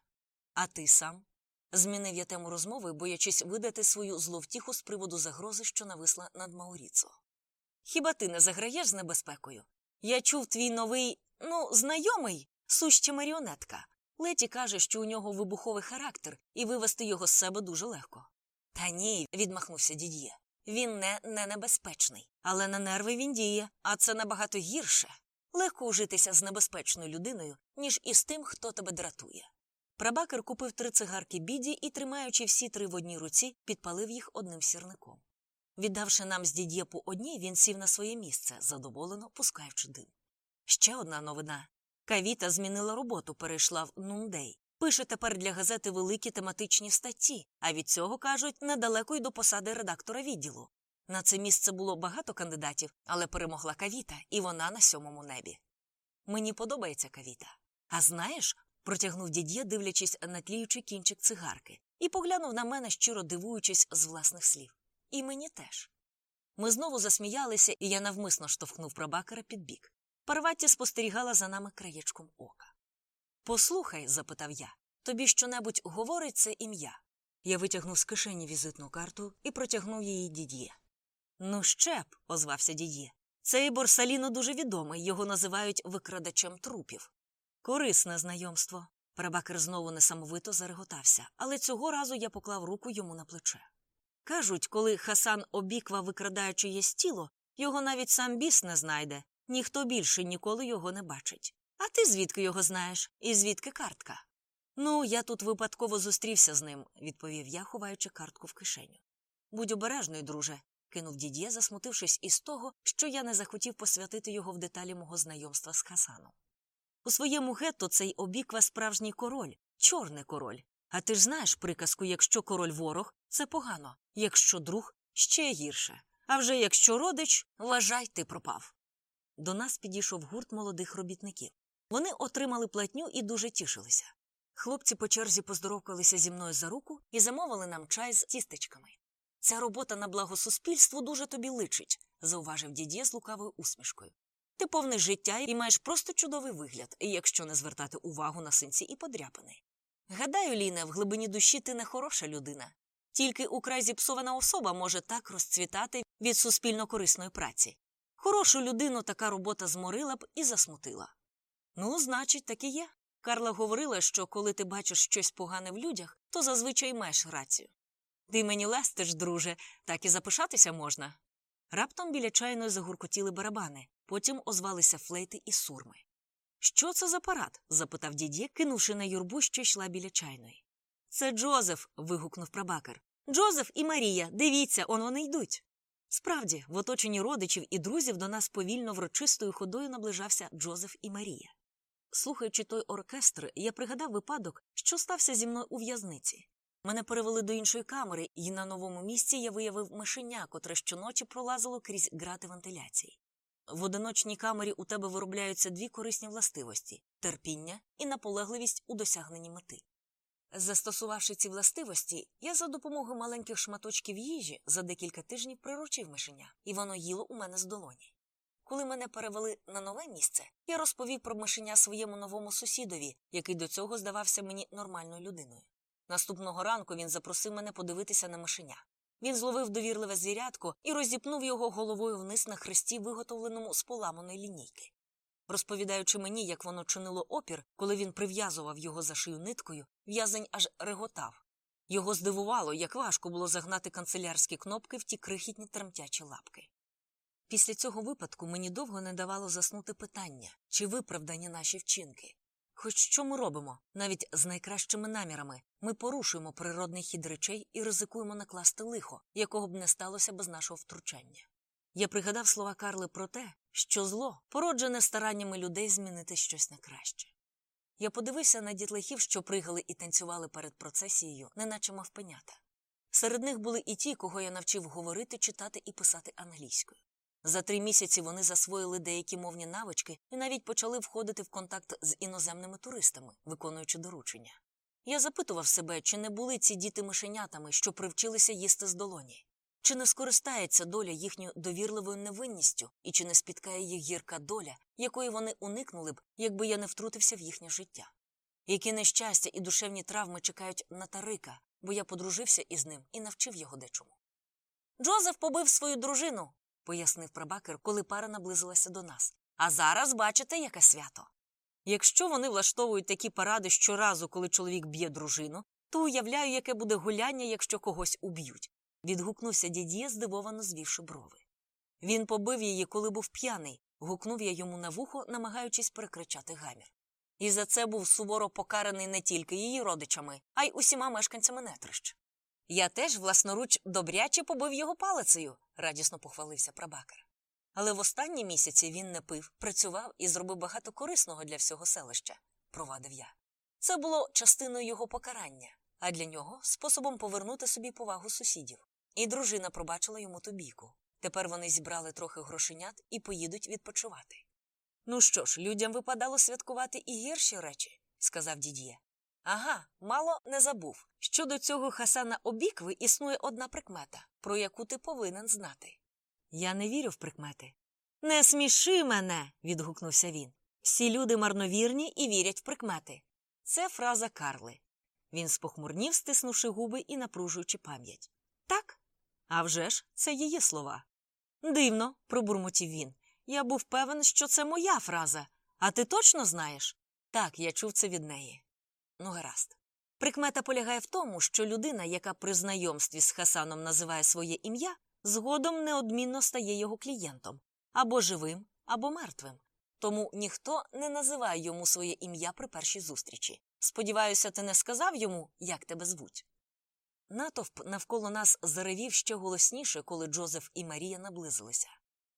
А ти сам? Змінив я тему розмови, боячись видати свою зловтіху з приводу загрози, що нависла над Мауріцо. Хіба ти не заграєш з небезпекою? Я чув твій новий, ну, знайомий, суща маріонетка. Леті каже, що у нього вибуховий характер, і вивести його з себе дуже легко. Та ні, відмахнувся дід'є. Він не, не небезпечний, але на нерви він діє, а це набагато гірше. Легко ужитися з небезпечною людиною, ніж із тим, хто тебе дратує. Прабакер купив три цигарки біді і, тримаючи всі три в одній руці, підпалив їх одним сірником. Віддавши нам з дід'є по одній, він сів на своє місце, задоволено пускаючи дим. Ще одна новина. Кавіта змінила роботу, перейшла в Нундей. Пише тепер для газети великі тематичні статті, а від цього, кажуть, недалеко й до посади редактора відділу. На це місце було багато кандидатів, але перемогла кавіта, і вона на сьомому небі. Мені подобається кавіта. А знаєш, протягнув дід'є, дивлячись на тліючий кінчик цигарки, і поглянув на мене, щиро дивуючись з власних слів. І мені теж. Ми знову засміялися, і я навмисно штовхнув прабакера під бік. Парватті спостерігала за нами краєчком ока. Послухай, запитав я, тобі щонебудь говорить це ім'я. Я витягнув з кишені візитну карту і протягнув її дід'є. Ну, ще б, озвався дід'є. Цей Борсаліно дуже відомий, його називають викрадачем трупів. Корисне знайомство. Прабакер знову несамовито зареготався, але цього разу я поклав руку йому на плече. Кажуть, коли Хасан обіква викрадає чиєсь тіло, його навіть сам біс не знайде, ніхто більше ніколи його не бачить. А ти звідки його знаєш? І звідки картка? Ну, я тут випадково зустрівся з ним, відповів я, ховаючи картку в кишеню. Будь обережний, друже, кинув дід'є, засмутившись із того, що я не захотів посвятити його в деталі мого знайомства з Хасаном. У своєму гетто цей обіква справжній король, чорний король. А ти ж знаєш приказку, якщо король ворог, це погано, якщо друг ще гірше. А вже якщо родич, вважай, ти пропав. До нас підійшов гурт молодих робітників. Вони отримали платню і дуже тішилися. Хлопці по черзі поздоровкалися зі мною за руку і замовили нам чай з тістечками. Ця робота на благо суспільству дуже тобі личить, зауважив дідє з лукавою усмішкою. Ти повний життя і маєш просто чудовий вигляд, якщо не звертати увагу на синці і подряпини. Гадаю, Ліне, в глибині душі ти не хороша людина. Тільки украй зіпсована особа може так розцвітати від суспільно корисної праці. Хорошу людину така робота зморила б і засмутила. Ну, значить, так і є. Карла говорила, що коли ти бачиш щось погане в людях, то зазвичай маєш рацію. Ти мені лестиш, друже, так і запишатися можна. Раптом біля чайної загуркотіли барабани, потім озвалися флейти і сурми. Що це за парад? запитав дідє, кинувши на юрбу, що йшла біля чайної. Це Джозеф. вигукнув прабакер. Джозеф і Марія, дивіться, он вони йдуть. Справді, в оточенні родичів і друзів до нас повільно врочистою ходою наближався Джозеф і Марія. Слухаючи той оркестр, я пригадав випадок, що стався зі мною у в'язниці. Мене перевели до іншої камери, і на новому місці я виявив мишеня, котре щоночі пролазило крізь грати вентиляції. В одиночній камері у тебе виробляються дві корисні властивості терпіння і наполегливість у досягненні мети. Застосувавши ці властивості, я за допомогою маленьких шматочків їжі за декілька тижнів приручив мишеня, і воно їло у мене з долоні. Коли мене перевели на нове місце, я розповів про мишеня своєму новому сусідові, який до цього здавався мені нормальною людиною. Наступного ранку він запросив мене подивитися на мишеня. Він зловив довірливе звірятко і розіпнув його головою вниз на хресті, виготовленому з поламаної лінійки. Розповідаючи мені, як воно чинило опір, коли він прив'язував його за шию ниткою, в'язень аж реготав. Його здивувало, як важко було загнати канцелярські кнопки в ті крихітні тремтячі лапки. Після цього випадку мені довго не давало заснути питання, чи виправдані наші вчинки. Хоч що ми робимо, навіть з найкращими намірами, ми порушуємо природний хід речей і ризикуємо накласти лихо, якого б не сталося без нашого втручання. Я пригадав слова Карли про те, що зло породжене стараннями людей змінити щось на краще. Я подивився на дітлахів, що пригали і танцювали перед процесією, неначе мавпенята. Серед них були і ті, кого я навчив говорити, читати і писати англійською. За три місяці вони засвоїли деякі мовні навички і навіть почали входити в контакт з іноземними туристами, виконуючи доручення. Я запитував себе, чи не були ці діти мишенятами, що привчилися їсти з долоні, чи не скористається доля їхньою довірливою невинністю, і чи не спіткає їх гірка доля, якої вони уникнули б, якби я не втрутився в їхнє життя. Які нещастя і душевні травми чекають на Тарика, бо я подружився із ним і навчив його дечому. Джозеф побив свою дружину, пояснив прабакер, коли пара наблизилася до нас. А зараз бачите, яке свято. Якщо вони влаштовують такі паради щоразу, коли чоловік б'є дружину, то уявляю, яке буде гуляння, якщо когось уб'ють. Відгукнувся дід'є, здивовано звівши брови. Він побив її, коли був п'яний, гукнув я йому на вухо, намагаючись перекричати гамір. І за це був суворо покараний не тільки її родичами, а й усіма мешканцями нетрищ. Я теж власноруч добряче побив його палицею, радісно похвалився прабакер. Але в останні місяці він не пив, працював і зробив багато корисного для всього селища, провадив я. Це було частиною його покарання, а для нього способом повернути собі повагу сусідів. І дружина пробачила йому ту бійку. Тепер вони зібрали трохи грошенят і поїдуть відпочивати. Ну що ж, людям випадало святкувати і гірші речі, сказав дід'є. Ага, мало не забув. Щодо цього Хасана обікви існує одна прикмета, про яку ти повинен знати. Я не вірю в прикмети. Не сміши мене. відгукнувся він. Всі люди марновірні і вірять в прикмети. Це фраза Карли. Він спохмурнів, стиснувши губи і напружуючи пам'ять. Так? А вже ж, це її слова. Дивно, пробурмотів він. Я був певен, що це моя фраза. А ти точно знаєш? Так, я чув це від неї. Ну, гаразд. Прикмета полягає в тому, що людина, яка при знайомстві з Хасаном називає своє ім'я, згодом неодмінно стає його клієнтом або живим, або мертвим. Тому ніхто не називає йому своє ім'я при першій зустрічі. Сподіваюся, ти не сказав йому, як тебе звуть. Натовп навколо нас заревів ще голосніше, коли Джозеф і Марія наблизилися.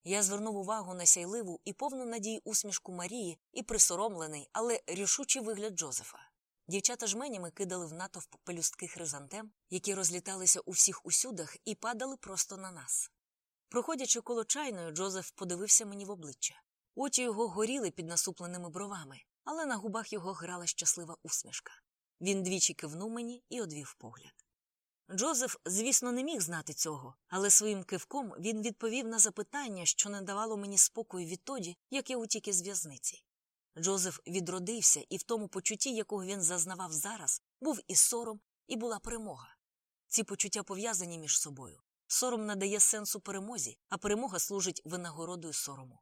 Я звернув увагу на сяйливу і повну надії усмішку Марії і присоромлений, але рішучий вигляд Джозефа. Дівчата жменями кидали в натовп пелюстки хризантем, які розліталися у всіх усюдах і падали просто на нас. Проходячи коло чайної, Джозеф подивився мені в обличчя. Очі його горіли під насупленими бровами, але на губах його грала щаслива усмішка. Він двічі кивнув мені і одвів погляд. Джозеф, звісно, не міг знати цього, але своїм кивком він відповів на запитання, що не давало мені спокою відтоді, як я утік із в'язниці. Джозеф відродився, і в тому почутті, якого він зазнавав зараз, був і сором, і була перемога. Ці почуття пов'язані між собою. Сором надає сенсу перемозі, а перемога служить винагородою сорому.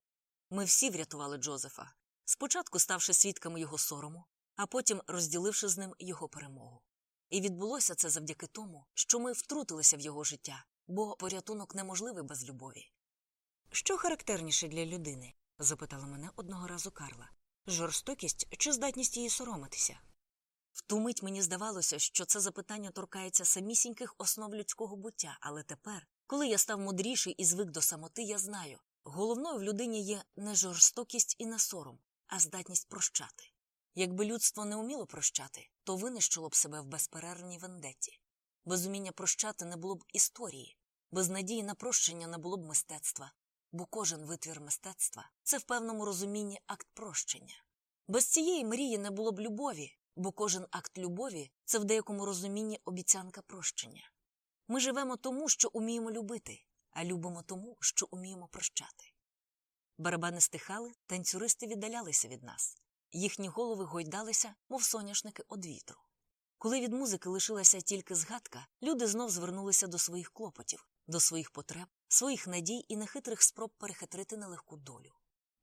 Ми всі врятували Джозефа, спочатку ставши свідками його сорому, а потім розділивши з ним його перемогу. І відбулося це завдяки тому, що ми втрутилися в його життя, бо порятунок неможливий без любові. Що характерніше для людини? запитала мене одного разу Карла. Жорстокість чи здатність її соромитися? В ту мить мені здавалося, що це запитання торкається самісіньких основ людського буття, але тепер, коли я став мудріший і звик до самоти, я знаю головною в людині є не жорстокість і не сором, а здатність прощати. Якби людство не уміло прощати, то винищило б себе в безперервній вендеті. Без уміння прощати не було б історії, без надії на прощення не було б мистецтва, бо кожен витвір мистецтва це в певному розумінні акт прощення. Без цієї мрії не було б любові, бо кожен акт любові це в деякому розумінні обіцянка прощення. Ми живемо тому, що уміємо любити, а любимо тому, що уміємо прощати. Барабани стихали, танцюристи віддалялися від нас. Їхні голови гойдалися, мов соняшники од вітру. Коли від музики лишилася тільки згадка, люди знов звернулися до своїх клопотів, до своїх потреб, своїх надій і нехитрих спроб перехитрити нелегку долю.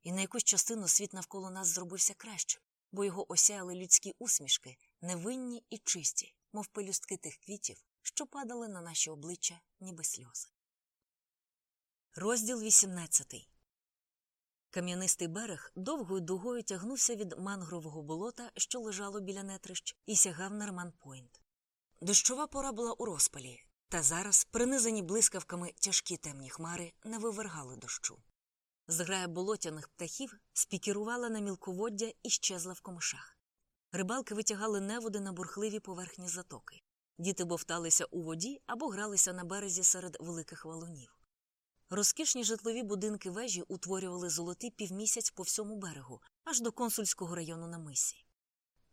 І на якусь частину світ навколо нас зробився кращим, бо його осяяли людські усмішки, невинні і чисті, мов пелюстки тих квітів, що падали на наші обличчя, ніби сльози. Розділ 18 Кам'янистий берег довгою дугою тягнувся від мангрового болота, що лежало біля нетрищ, і сягав на Рман-Пойнт. Дощова пора була у розпалі, та зараз, принизані блискавками тяжкі темні хмари, не вивергали дощу. Зграя болотяних птахів спікірувала на мілководдя і щезла в комишах. Рибалки витягали неводи на бурхливі поверхні затоки. Діти бовталися у воді або гралися на березі серед великих валунів. Розкішні житлові будинки вежі утворювали золотий півмісяць по всьому берегу, аж до консульського району на мисі.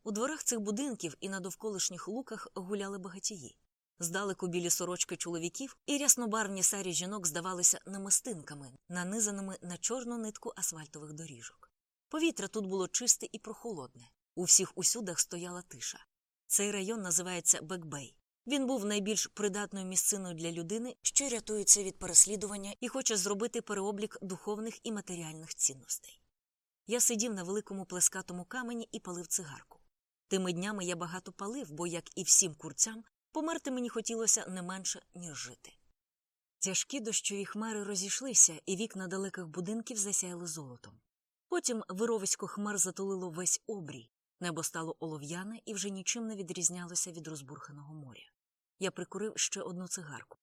У дворах цих будинків і на довколишніх луках гуляли багатії. Здалеку білі сорочки чоловіків і ряснобарвні сарі жінок здавалися намистинками, нанизаними на чорну нитку асфальтових доріжок. Повітря тут було чисте і прохолодне. У всіх усюдах стояла тиша. Цей район називається Бекбей. Він був найбільш придатною місциною для людини, що рятується від переслідування і хоче зробити переоблік духовних і матеріальних цінностей. Я сидів на великому плескатому камені і палив цигарку. Тими днями я багато палив, бо, як і всім курцям, померти мені хотілося не менше, ніж жити. Тяжкі дощові хмари розійшлися, і вікна далеких будинків засяяли золотом. Потім вировисько хмар затулило весь обрій, небо стало олов'яне і вже нічим не відрізнялося від розбурханого моря. Я прикурив ще одну цигарку.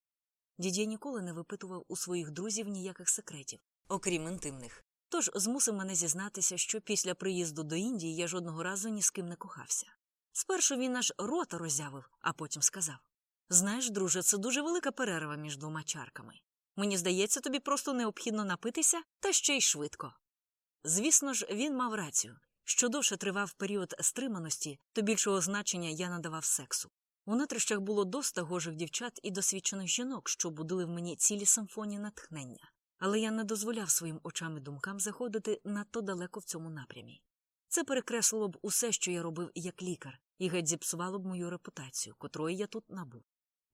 Дідя ніколи не випитував у своїх друзів ніяких секретів, окрім інтимних. Тож змусив мене зізнатися, що після приїзду до Індії я жодного разу ні з ким не кохався. Спершу він аж рота роззявив, а потім сказав Знаєш, друже, це дуже велика перерва між двома чарками. Мені здається, тобі просто необхідно напитися, та ще й швидко. Звісно ж, він мав рацію. Що довше тривав період стриманості, то більшого значення я надавав сексу. У натрищах було доста гожих дівчат і досвідчених жінок, що будили в мені цілі симфонії натхнення, але я не дозволяв своїм очам і думкам заходити надто далеко в цьому напрямі. Це перекреслило б усе, що я робив як лікар, і геть зіпсувало б мою репутацію, котрої я тут набув.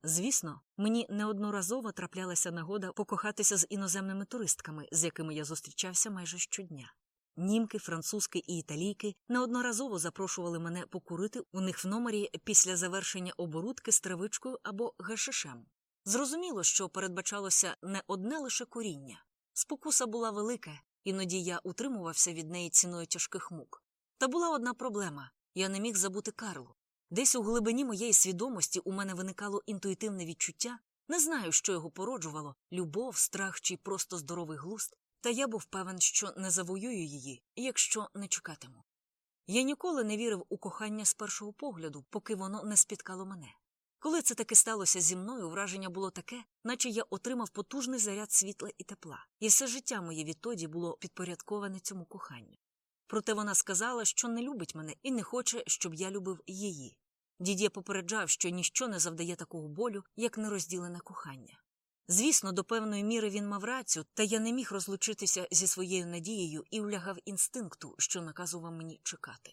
Звісно, мені неодноразово траплялася нагода покохатися з іноземними туристками, з якими я зустрічався майже щодня. Німки, французки і італійки неодноразово запрошували мене покурити у них в номері після завершення оборудки з травичкою або гашишем. Зрозуміло, що передбачалося не одне лише куріння. Спокуса була велика, іноді я утримувався від неї ціною тяжких мук. Та була одна проблема я не міг забути Карлу. Десь у глибині моєї свідомості у мене виникало інтуїтивне відчуття, не знаю, що його породжувало любов, страх чи просто здоровий глузд, та я був певен, що не завоюю її, якщо не чекатиму. Я ніколи не вірив у кохання з першого погляду, поки воно не спіткало мене. Коли це таки сталося зі мною, враження було таке, наче я отримав потужний заряд світла і тепла, і все життя моє відтоді було підпорядковане цьому коханню. Проте вона сказала, що не любить мене і не хоче, щоб я любив її. Дід'є попереджав, що ніщо не завдає такого болю, як нерозділене кохання. Звісно, до певної міри він мав рацію, та я не міг розлучитися зі своєю надією і влягав інстинкту, що наказував мені чекати.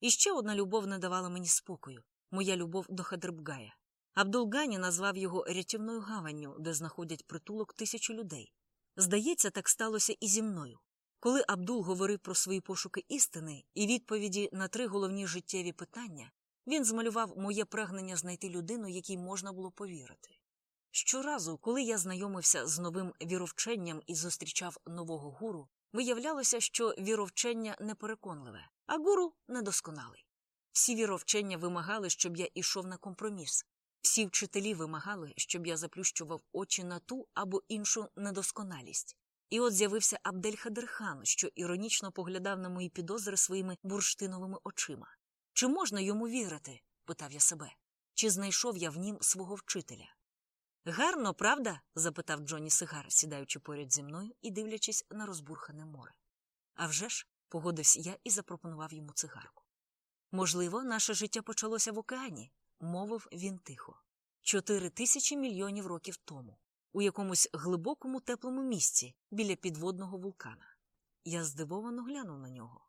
І ще одна любов не давала мені спокою моя любов до Хадрбгая. Абдулгані назвав його рятівною гаванню, де знаходять притулок тисячу людей. Здається, так сталося і зі мною. Коли Абдул говорив про свої пошуки істини і відповіді на три головні життєві питання, він змалював моє прагнення знайти людину, якій можна було повірити. Щоразу, коли я знайомився з новим віровченням і зустрічав нового гуру, виявлялося, що віровчення непереконливе, а гуру недосконалий. Всі віровчення вимагали, щоб я ішов на компроміс, всі вчителі вимагали, щоб я заплющував очі на ту або іншу недосконалість. І от з'явився Абдель Хадерхан, що іронічно поглядав на мої підозри своїми бурштиновими очима. Чи можна йому вірити? питав я себе. Чи знайшов я в нім свого вчителя? Гарно, правда? запитав Джонні Сигар, сідаючи поряд зі мною і дивлячись на розбурхане море. «А вже ж», – погодився я і запропонував йому цигарку. Можливо, наше життя почалося в океані, мовив він тихо. Чотири тисячі мільйонів років тому, у якомусь глибокому теплому місці біля підводного вулкана. Я здивовано глянув на нього.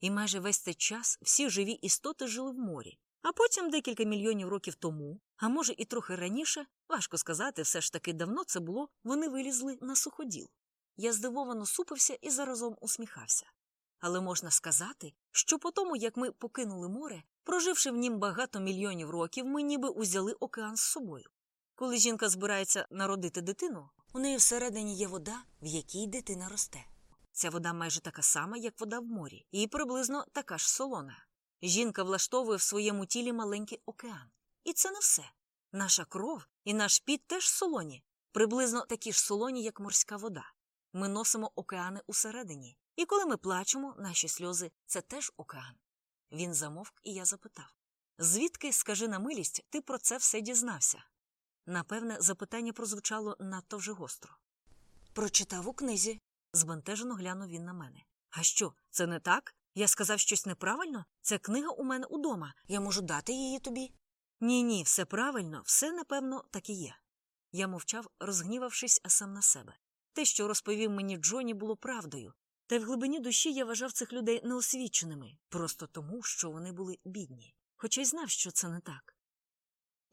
І майже весь цей час всі живі істоти жили в морі, а потім декілька мільйонів років тому, а може і трохи раніше, важко сказати, все ж таки давно це було, вони вилізли на суходіл. Я здивовано супився і заразом усміхався. Але можна сказати, що по тому, як ми покинули море, проживши в нім багато мільйонів років, ми ніби узяли океан з собою. Коли жінка збирається народити дитину, у неї всередині є вода, в якій дитина росте. Ця вода майже така сама, як вода в морі, і приблизно така ж солона. Жінка влаштовує в своєму тілі маленький океан. І це не все. Наша кров і наш піт теж солоні, приблизно такі ж солоні, як морська вода. Ми носимо океани усередині, і коли ми плачемо, наші сльози це теж океан. Він замовк, і я запитав Звідки, скажи на милість, ти про це все дізнався? Напевне, запитання прозвучало надто вже гостро. Прочитав у книзі, збентежено глянув він на мене. А що, це не так? Я сказав щось неправильно? Ця книга у мене удома. Я можу дати її тобі? Ні, ні, все правильно, все, напевно, так і є. Я мовчав, розгнівавшись сам на себе. Те, що розповів мені Джоні, було правдою, та й в глибині душі я вважав цих людей неосвіченими, просто тому, що вони були бідні, хоча й знав, що це не так.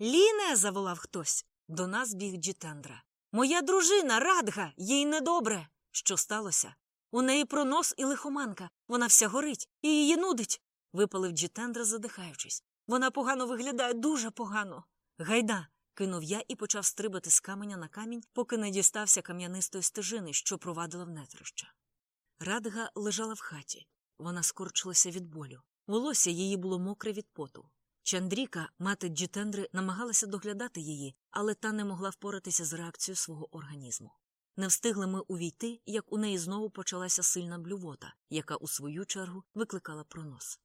Ліне. заволав хтось. До нас біг Джітендра. Моя дружина, Радга, їй недобре. Що сталося? У неї пронос і лихоманка. Вона вся горить і її нудить. випалив Джітендра, задихаючись. Вона погано виглядає дуже погано. Гайда. кинув я і почав стрибати з каменя на камінь, поки не дістався кам'янистої стежини, що провадила в нетрища. Радга лежала в хаті. Вона скорчилася від болю. Волосся її було мокре від поту. Чандріка, мати Джітендри, намагалася доглядати її, але та не могла впоратися з реакцією свого організму. Не встигли ми увійти, як у неї знову почалася сильна блювота, яка, у свою чергу, викликала пронос.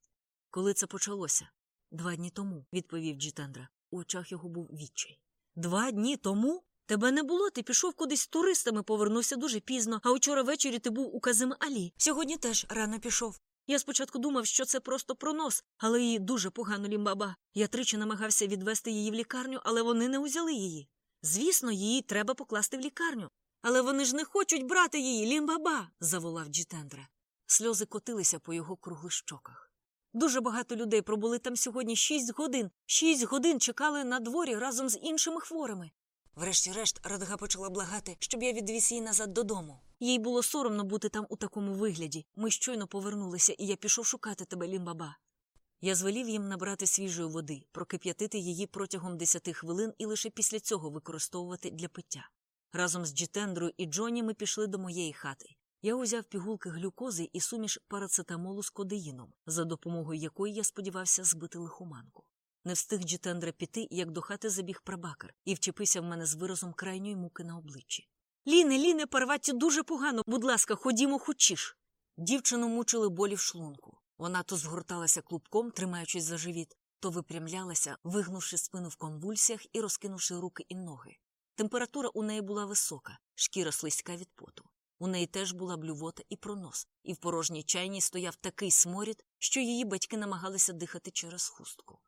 Коли це почалося? Два дні тому, відповів Джітендра. У очах його був відчай. Два дні тому? Тебе не було, ти пішов кудись з туристами, повернувся дуже пізно, а вчора ввечері ти був у Казим Алі. Сьогодні теж рано пішов. Я спочатку думав, що це просто пронос, але її дуже погано лімбаба. Я тричі намагався відвести її в лікарню, але вони не узяли її. Звісно, її треба покласти в лікарню. Але вони ж не хочуть брати її, лімбаба. заволав Джітендра. Сльози котилися по його круглих щоках. Дуже багато людей пробули там сьогодні шість годин. Шість годин чекали на дворі разом з іншими хворими. Врешті-решт, Радга почала благати, щоб я відвіз її назад додому. Їй було соромно бути там у такому вигляді. Ми щойно повернулися, і я пішов шукати тебе, лімбаба. Я звелів їм набрати свіжої води, прокип'ятити її протягом десяти хвилин і лише після цього використовувати для пиття. Разом з Джітендрою і Джоні ми пішли до моєї хати. Я узяв пігулки глюкози і суміш парацетамолу з кодеїном, за допомогою якої я сподівався збити лихоманку. Не встиг Джітендра піти, як до хати забіг прабакар і вчепився в мене з виразом крайньої муки на обличчі. Ліне, Ліне, парваті дуже погано. Будь ласка, ходімо хочіш. Дівчину мучили болі в шлунку. Вона то згорталася клубком, тримаючись за живіт, то випрямлялася, вигнувши спину в конвульсіях і розкинувши руки і ноги. Температура у неї була висока, шкіра слизька від поту. У неї теж була блювота і пронос, і в порожній чайні стояв такий сморід, що її батьки намагалися дихати через хустку.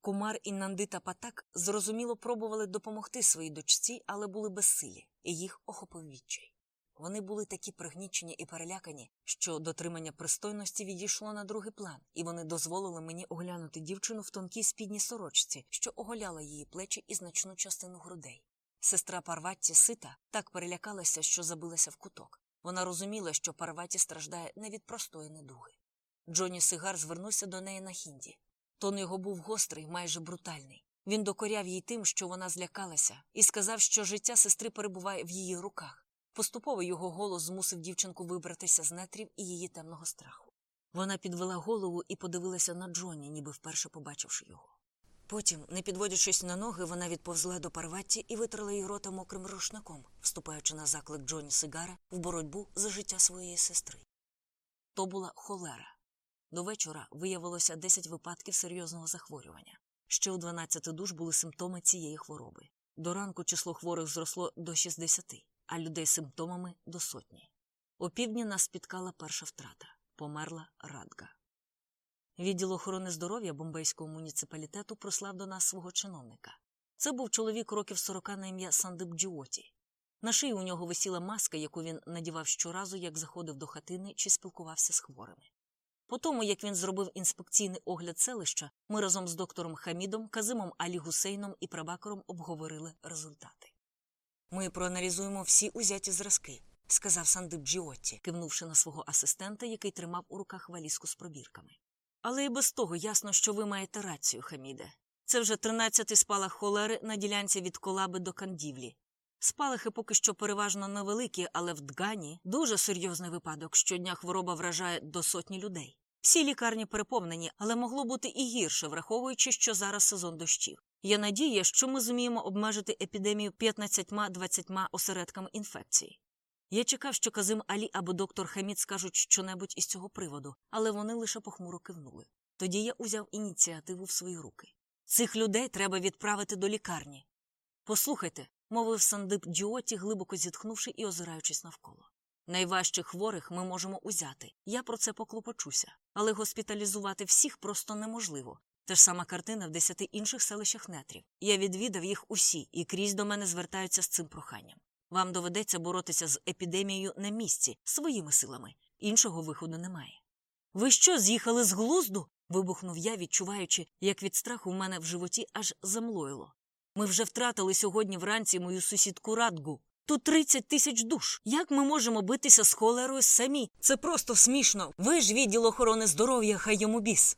Кумар і Нандита Патак зрозуміло пробували допомогти своїй дочці, але були безсилі, і їх охопив відчай. Вони були такі пригнічені і перелякані, що дотримання пристойності відійшло на другий план, і вони дозволили мені оглянути дівчину в тонкій спідній сорочці, що оголяла її плечі і значну частину грудей. Сестра Парватті сита так перелякалася, що забилася в куток. Вона розуміла, що Парваті страждає не від простої недуги. Джоні Сигар звернувся до неї на хінді. Тон його був гострий, майже брутальний. Він докоряв їй тим, що вона злякалася, і сказав, що життя сестри перебуває в її руках. Поступово його голос змусив дівчинку вибратися з нетрів і її темного страху. Вона підвела голову і подивилася на Джоні, ніби вперше побачивши його. Потім, не підводячись на ноги, вона відповзла до парватті і витрила їй рота мокрим рушником, вступаючи на заклик Джоні Сигара в боротьбу за життя своєї сестри. То була холера. До вечора виявилося 10 випадків серйозного захворювання. Ще у 12 душ були симптоми цієї хвороби. До ранку число хворих зросло до 60, а людей з симптомами до сотні. Опівдні нас спіткала перша втрата померла Радга. Відділ охорони здоров'я бомбейського муніципалітету прислав до нас свого чиновника. Це був чоловік років 40 на ім'я Сандип Джіоті. На шиї у нього висіла маска, яку він надівав щоразу, як заходив до хатини чи спілкувався з хворими. По тому, як він зробив інспекційний огляд селища, ми разом з доктором Хамідом, Казимом Алі Гусейном і Прабакором обговорили результати. Ми проаналізуємо всі узяті зразки, сказав Сандип Джіотті, кивнувши на свого асистента, який тримав у руках валізку з пробірками. Але і без того ясно, що ви маєте рацію, Хаміде. Це вже тринадцятий спалах холери на ділянці від колаби до кандівлі. Спалахи поки що переважно невеликі, але в Дгані дуже серйозний випадок. Щодня хвороба вражає до сотні людей. Всі лікарні переповнені, але могло бути і гірше, враховуючи, що зараз сезон дощів. Є надія, що ми зуміємо обмежити епідемію 15-20 осередками інфекції. Я чекав, що Казим Алі або доктор Хамід скажуть щонебудь із цього приводу, але вони лише похмуро кивнули. Тоді я узяв ініціативу в свої руки. Цих людей треба відправити до лікарні. Послухайте, мовив Сандип Джіоті, глибоко зітхнувши і озираючись навколо. Найважчих хворих ми можемо узяти. Я про це поклопочуся. Але госпіталізувати всіх просто неможливо. Те ж сама картина в десяти інших селищах нетрів. Я відвідав їх усі і крізь до мене звертаються з цим проханням. Вам доведеться боротися з епідемією на місці своїми силами. Іншого виходу немає. Ви що, з'їхали з глузду? вибухнув я, відчуваючи, як від страху в мене в животі аж замлоїло. Ми вже втратили сьогодні вранці мою сусідку Радгу. Тут 30 тисяч душ. Як ми можемо битися з холерою самі? Це просто смішно. Ви ж відділ охорони здоров'я, хай йому біс.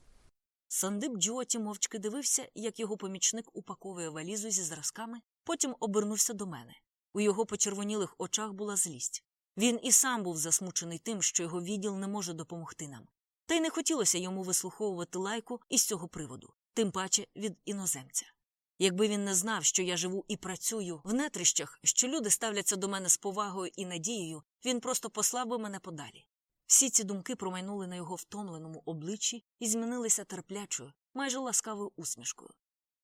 Сандип Джоті мовчки дивився, як його помічник упаковує валізу зі зразками, потім обернувся до мене. У його почервонілих очах була злість. Він і сам був засмучений тим, що його відділ не може допомогти нам. Та й не хотілося йому вислуховувати лайку із цього приводу, тим паче від іноземця. Якби він не знав, що я живу і працюю в нетрищах, що люди ставляться до мене з повагою і надією, він просто послав би мене подалі. Всі ці думки промайнули на його втомленому обличчі і змінилися терплячою, майже ласкавою усмішкою.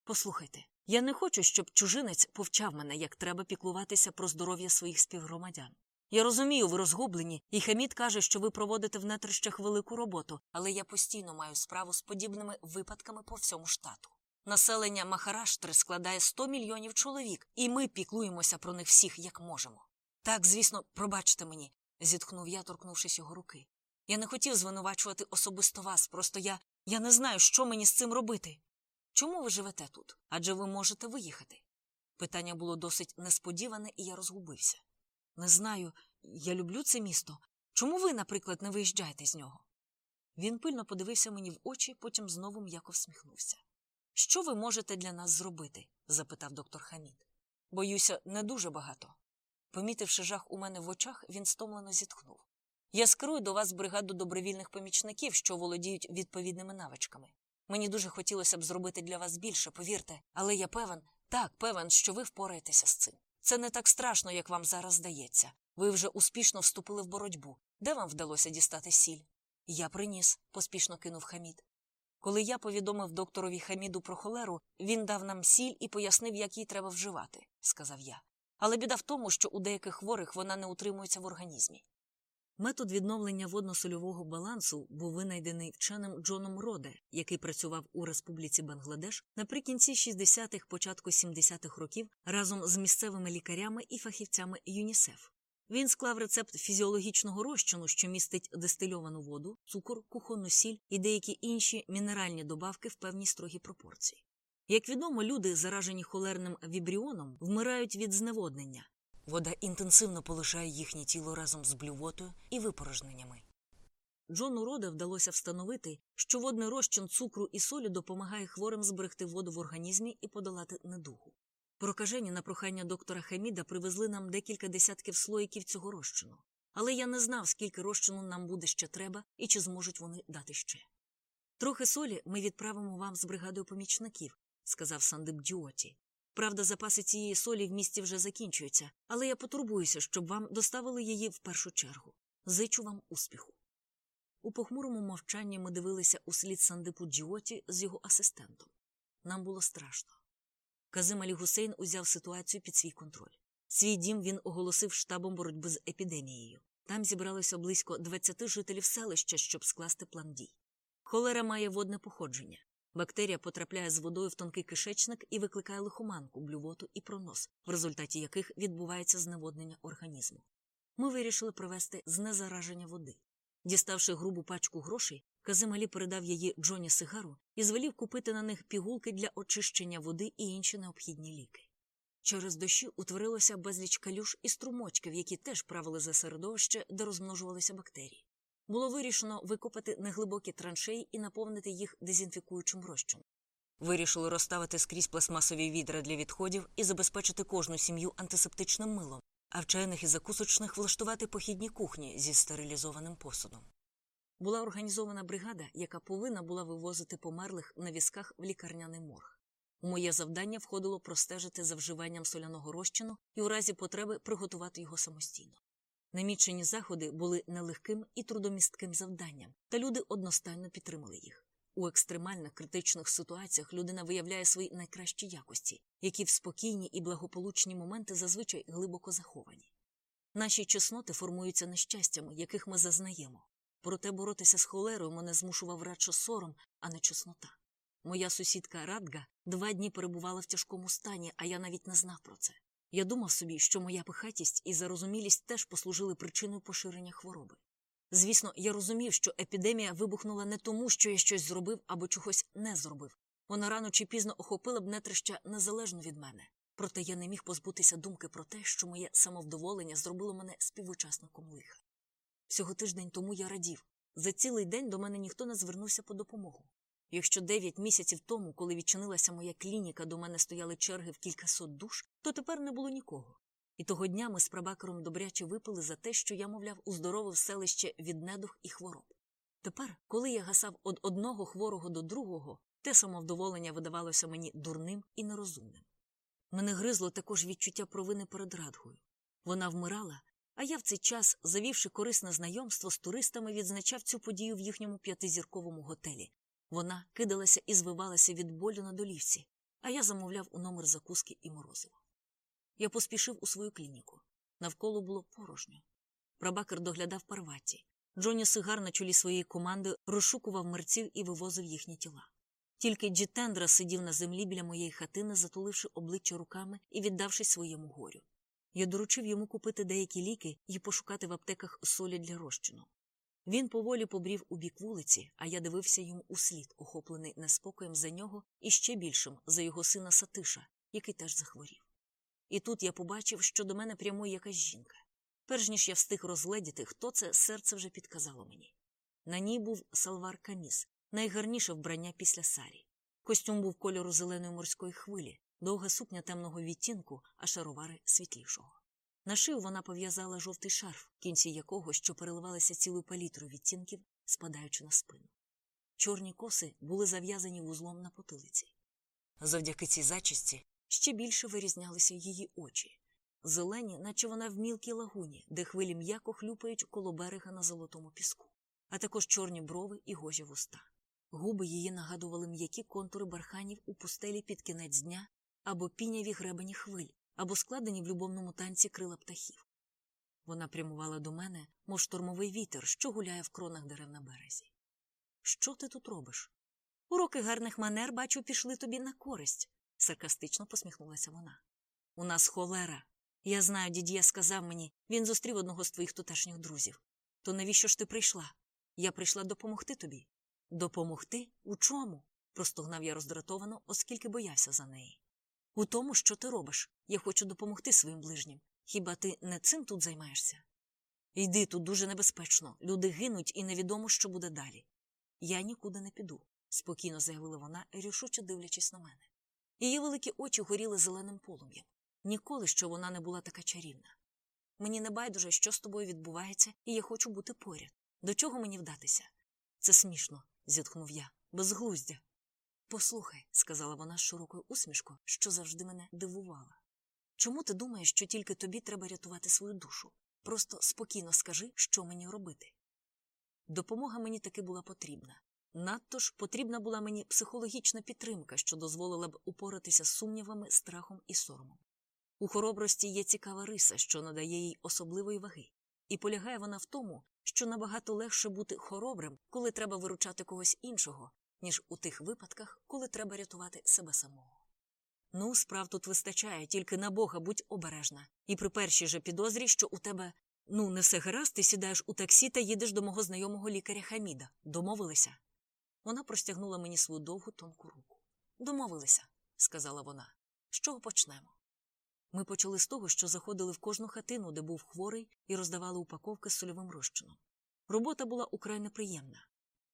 Послухайте, я не хочу, щоб чужинець повчав мене, як треба піклуватися про здоров'я своїх співгромадян. Я розумію, ви розгублені, і Хамід каже, що ви проводите в нетрищах велику роботу, але я постійно маю справу з подібними випадками по всьому штату. Населення Махараштри складає 100 мільйонів чоловік, і ми піклуємося про них всіх, як можемо. Так, звісно, пробачте мені, зітхнув я, торкнувшись його руки. Я не хотів звинувачувати особисто вас, просто я, я не знаю, що мені з цим робити. Чому ви живете тут? Адже ви можете виїхати. Питання було досить несподіване, і я розгубився. Не знаю, я люблю це місто. Чому ви, наприклад, не виїжджаєте з нього? Він пильно подивився мені в очі, потім знову м'яко всміхнувся. Що ви можете для нас зробити? запитав доктор Хамід. Боюся, не дуже багато. Помітивши жах у мене в очах, він стомлено зітхнув. Я скерую до вас бригаду добровільних помічників, що володіють відповідними навичками. Мені дуже хотілося б зробити для вас більше, повірте, але я певен, так, певен, що ви впораєтеся з цим. Це не так страшно, як вам зараз здається. Ви вже успішно вступили в боротьбу. Де вам вдалося дістати сіль? Я приніс, поспішно кинув Хамід. Коли я повідомив докторові Хаміду про холеру, він дав нам сіль і пояснив, як її треба вживати, сказав я. Але біда в тому, що у деяких хворих вона не утримується в організмі. Метод відновлення водно-сольового балансу був винайдений вченим Джоном Роде, який працював у Республіці Бангладеш наприкінці 60-х, початку 70-х років разом з місцевими лікарями і фахівцями ЮНІСЕФ. Він склав рецепт фізіологічного розчину, що містить дистильовану воду, цукор, кухонну сіль і деякі інші мінеральні добавки в певній строгій пропорції. Як відомо, люди, заражені холерним вібріоном, вмирають від зневоднення. Вода інтенсивно полишає їхнє тіло разом з блювотою і випорожненнями. Джону Рода вдалося встановити, що водний розчин цукру і солі допомагає хворим зберегти воду в організмі і подолати недугу. Прокажені на прохання доктора Хаміда привезли нам декілька десятків слоїків цього розчину, але я не знав, скільки розчину нам буде ще треба і чи зможуть вони дати ще. Трохи солі ми відправимо вам з бригадою помічників, сказав Сандип Дюоті. Правда, запаси цієї солі в місті вже закінчуються, але я потурбуюся, щоб вам доставили її в першу чергу. Зичу вам успіху. У похмурому мовчанні ми дивилися у слід Сандипу Діоті з його асистентом. Нам було страшно. Казим Алі Гусейн узяв ситуацію під свій контроль. Свій дім він оголосив штабом боротьби з епідемією. Там зібралося близько 20 жителів селища, щоб скласти план дій. Холера має водне походження. Бактерія потрапляє з водою в тонкий кишечник і викликає лихоманку, блювоту і пронос, в результаті яких відбувається зневоднення організму. Ми вирішили провести знезараження води. Діставши грубу пачку грошей, Казималі передав її Джоні Сигару і звелів купити на них пігулки для очищення води і інші необхідні ліки. Через дощі утворилося безліч калюш і струмочків, які теж правили за середовище, де розмножувалися бактерії. Було вирішено викопати неглибокі траншеї і наповнити їх дезінфікуючим розчином. Вирішили розставити скрізь пластмасові відра для відходів і забезпечити кожну сім'ю антисептичним милом, а в чайних і закусочних влаштувати похідні кухні зі стерилізованим посудом. Була організована бригада, яка повинна була вивозити померлих на візках в лікарняний морг. У моє завдання входило простежити за вживанням соляного розчину і у разі потреби приготувати його самостійно. Намічені заходи були нелегким і трудомістким завданням, та люди одностайно підтримали їх. У екстремальних критичних ситуаціях людина виявляє свої найкращі якості, які в спокійні і благополучні моменти зазвичай глибоко заховані. Наші чесноти формуються нещастями, яких ми зазнаємо. Проте боротися з холерою мене змушував радше сором, а не чеснота. Моя сусідка Радга два дні перебувала в тяжкому стані, а я навіть не знав про це. Я думав собі, що моя пихатість і зарозумілість теж послужили причиною поширення хвороби. Звісно, я розумів, що епідемія вибухнула не тому, що я щось зробив або чогось не зробив. Вона рано чи пізно охопила б нетрища незалежно від мене. Проте я не міг позбутися думки про те, що моє самовдоволення зробило мене співучасником лиха. Всього тиждень тому я радів. За цілий день до мене ніхто не звернувся по допомогу. Якщо дев'ять місяців тому, коли відчинилася моя клініка, до мене стояли черги в кількасот душ, то тепер не було нікого. І того дня ми з прабакером добряче випили за те, що я, мовляв, уздоровив селище від недух і хвороб. Тепер, коли я гасав від одного хворого до другого, те самовдоволення видавалося мені дурним і нерозумним. Мене гризло також відчуття провини перед Радгою. Вона вмирала, а я в цей час, завівши корисне знайомство з туристами, відзначав цю подію в їхньому п'ятизірковому готелі. Вона кидалася і звивалася від болю на долівці, а я замовляв у номер закуски і морозиво. Я поспішив у свою клініку. Навколо було порожньо. Прабакер доглядав парваті. Джоні Сигар на чолі своєї команди розшукував мерців і вивозив їхні тіла. Тільки Джітендра сидів на землі біля моєї хатини, затуливши обличчя руками і віддавшись своєму горю. Я доручив йому купити деякі ліки і пошукати в аптеках солі для розчину. Він поволі побрів у бік вулиці, а я дивився йому услід, охоплений неспокоєм за нього і ще більшим за його сина Сатиша, який теж захворів. І тут я побачив, що до мене прямує якась жінка. Перш ніж я встиг розгледіти, хто це, серце вже підказало мені. На ній був салвар каміс, найгарніше вбрання після сарі. Костюм був кольору зеленої морської хвилі, довга сукня темного відтінку, а шаровари світлішого. На шию вона пов'язала жовтий шарф, кінці якого що переливалися цілою палітрою відтінків, спадаючи на спину. Чорні коси були зав'язані вузлом на потилиці. Завдяки цій зачісті ще більше вирізнялися її очі. Зелені, наче вона в мілкій лагуні, де хвилі м'яко хлюпають коло берега на золотому піску, а також чорні брови і гожі вуста. Губи її нагадували м'які контури барханів у пустелі під кінець дня або піняві гребені хвиль, або складені в любовному танці крила птахів. Вона прямувала до мене, мов штормовий вітер, що гуляє в кронах дерев на березі. Що ти тут робиш? Уроки гарних манер, бачу, пішли тобі на користь, саркастично посміхнулася вона. У нас холера. Я знаю, дід'є сказав мені, він зустрів одного з твоїх тутешніх друзів. То навіщо ж ти прийшла? Я прийшла допомогти тобі. Допомогти? У чому? простогнав я роздратовано, оскільки боявся за неї. У тому, що ти робиш. Я хочу допомогти своїм ближнім. Хіба ти не цим тут займаєшся? Йди тут дуже небезпечно. Люди гинуть, і невідомо, що буде далі. Я нікуди не піду, спокійно заявила вона, рішуче дивлячись на мене. Її великі очі горіли зеленим полум'ям. Ніколи що вона не була така чарівна. Мені не байдуже, що з тобою відбувається, і я хочу бути поряд. До чого мені вдатися? Це смішно, зітхнув я, безглуздя. Послухай, сказала вона з широкою усмішкою, що завжди мене дивувала. Чому ти думаєш, що тільки тобі треба рятувати свою душу? Просто спокійно скажи, що мені робити. Допомога мені таки була потрібна. Надто ж потрібна була мені психологічна підтримка, що дозволила б упоратися з сумнівами, страхом і соромом. У хоробрості є цікава риса, що надає їй особливої ваги, і полягає вона в тому, що набагато легше бути хоробрим, коли треба виручати когось іншого, ніж у тих випадках, коли треба рятувати себе самого. Ну, справ тут вистачає, тільки на Бога будь обережна, і при першій же підозрі, що у тебе ну не все гаразд, ти сідаєш у таксі та їдеш до мого знайомого лікаря Хаміда. Домовилися? Вона простягнула мені свою довгу тонку руку. Домовилися, сказала вона. З чого почнемо? Ми почали з того, що заходили в кожну хатину, де був хворий, і роздавали упаковки з сольовим розчином. Робота була украй неприємна.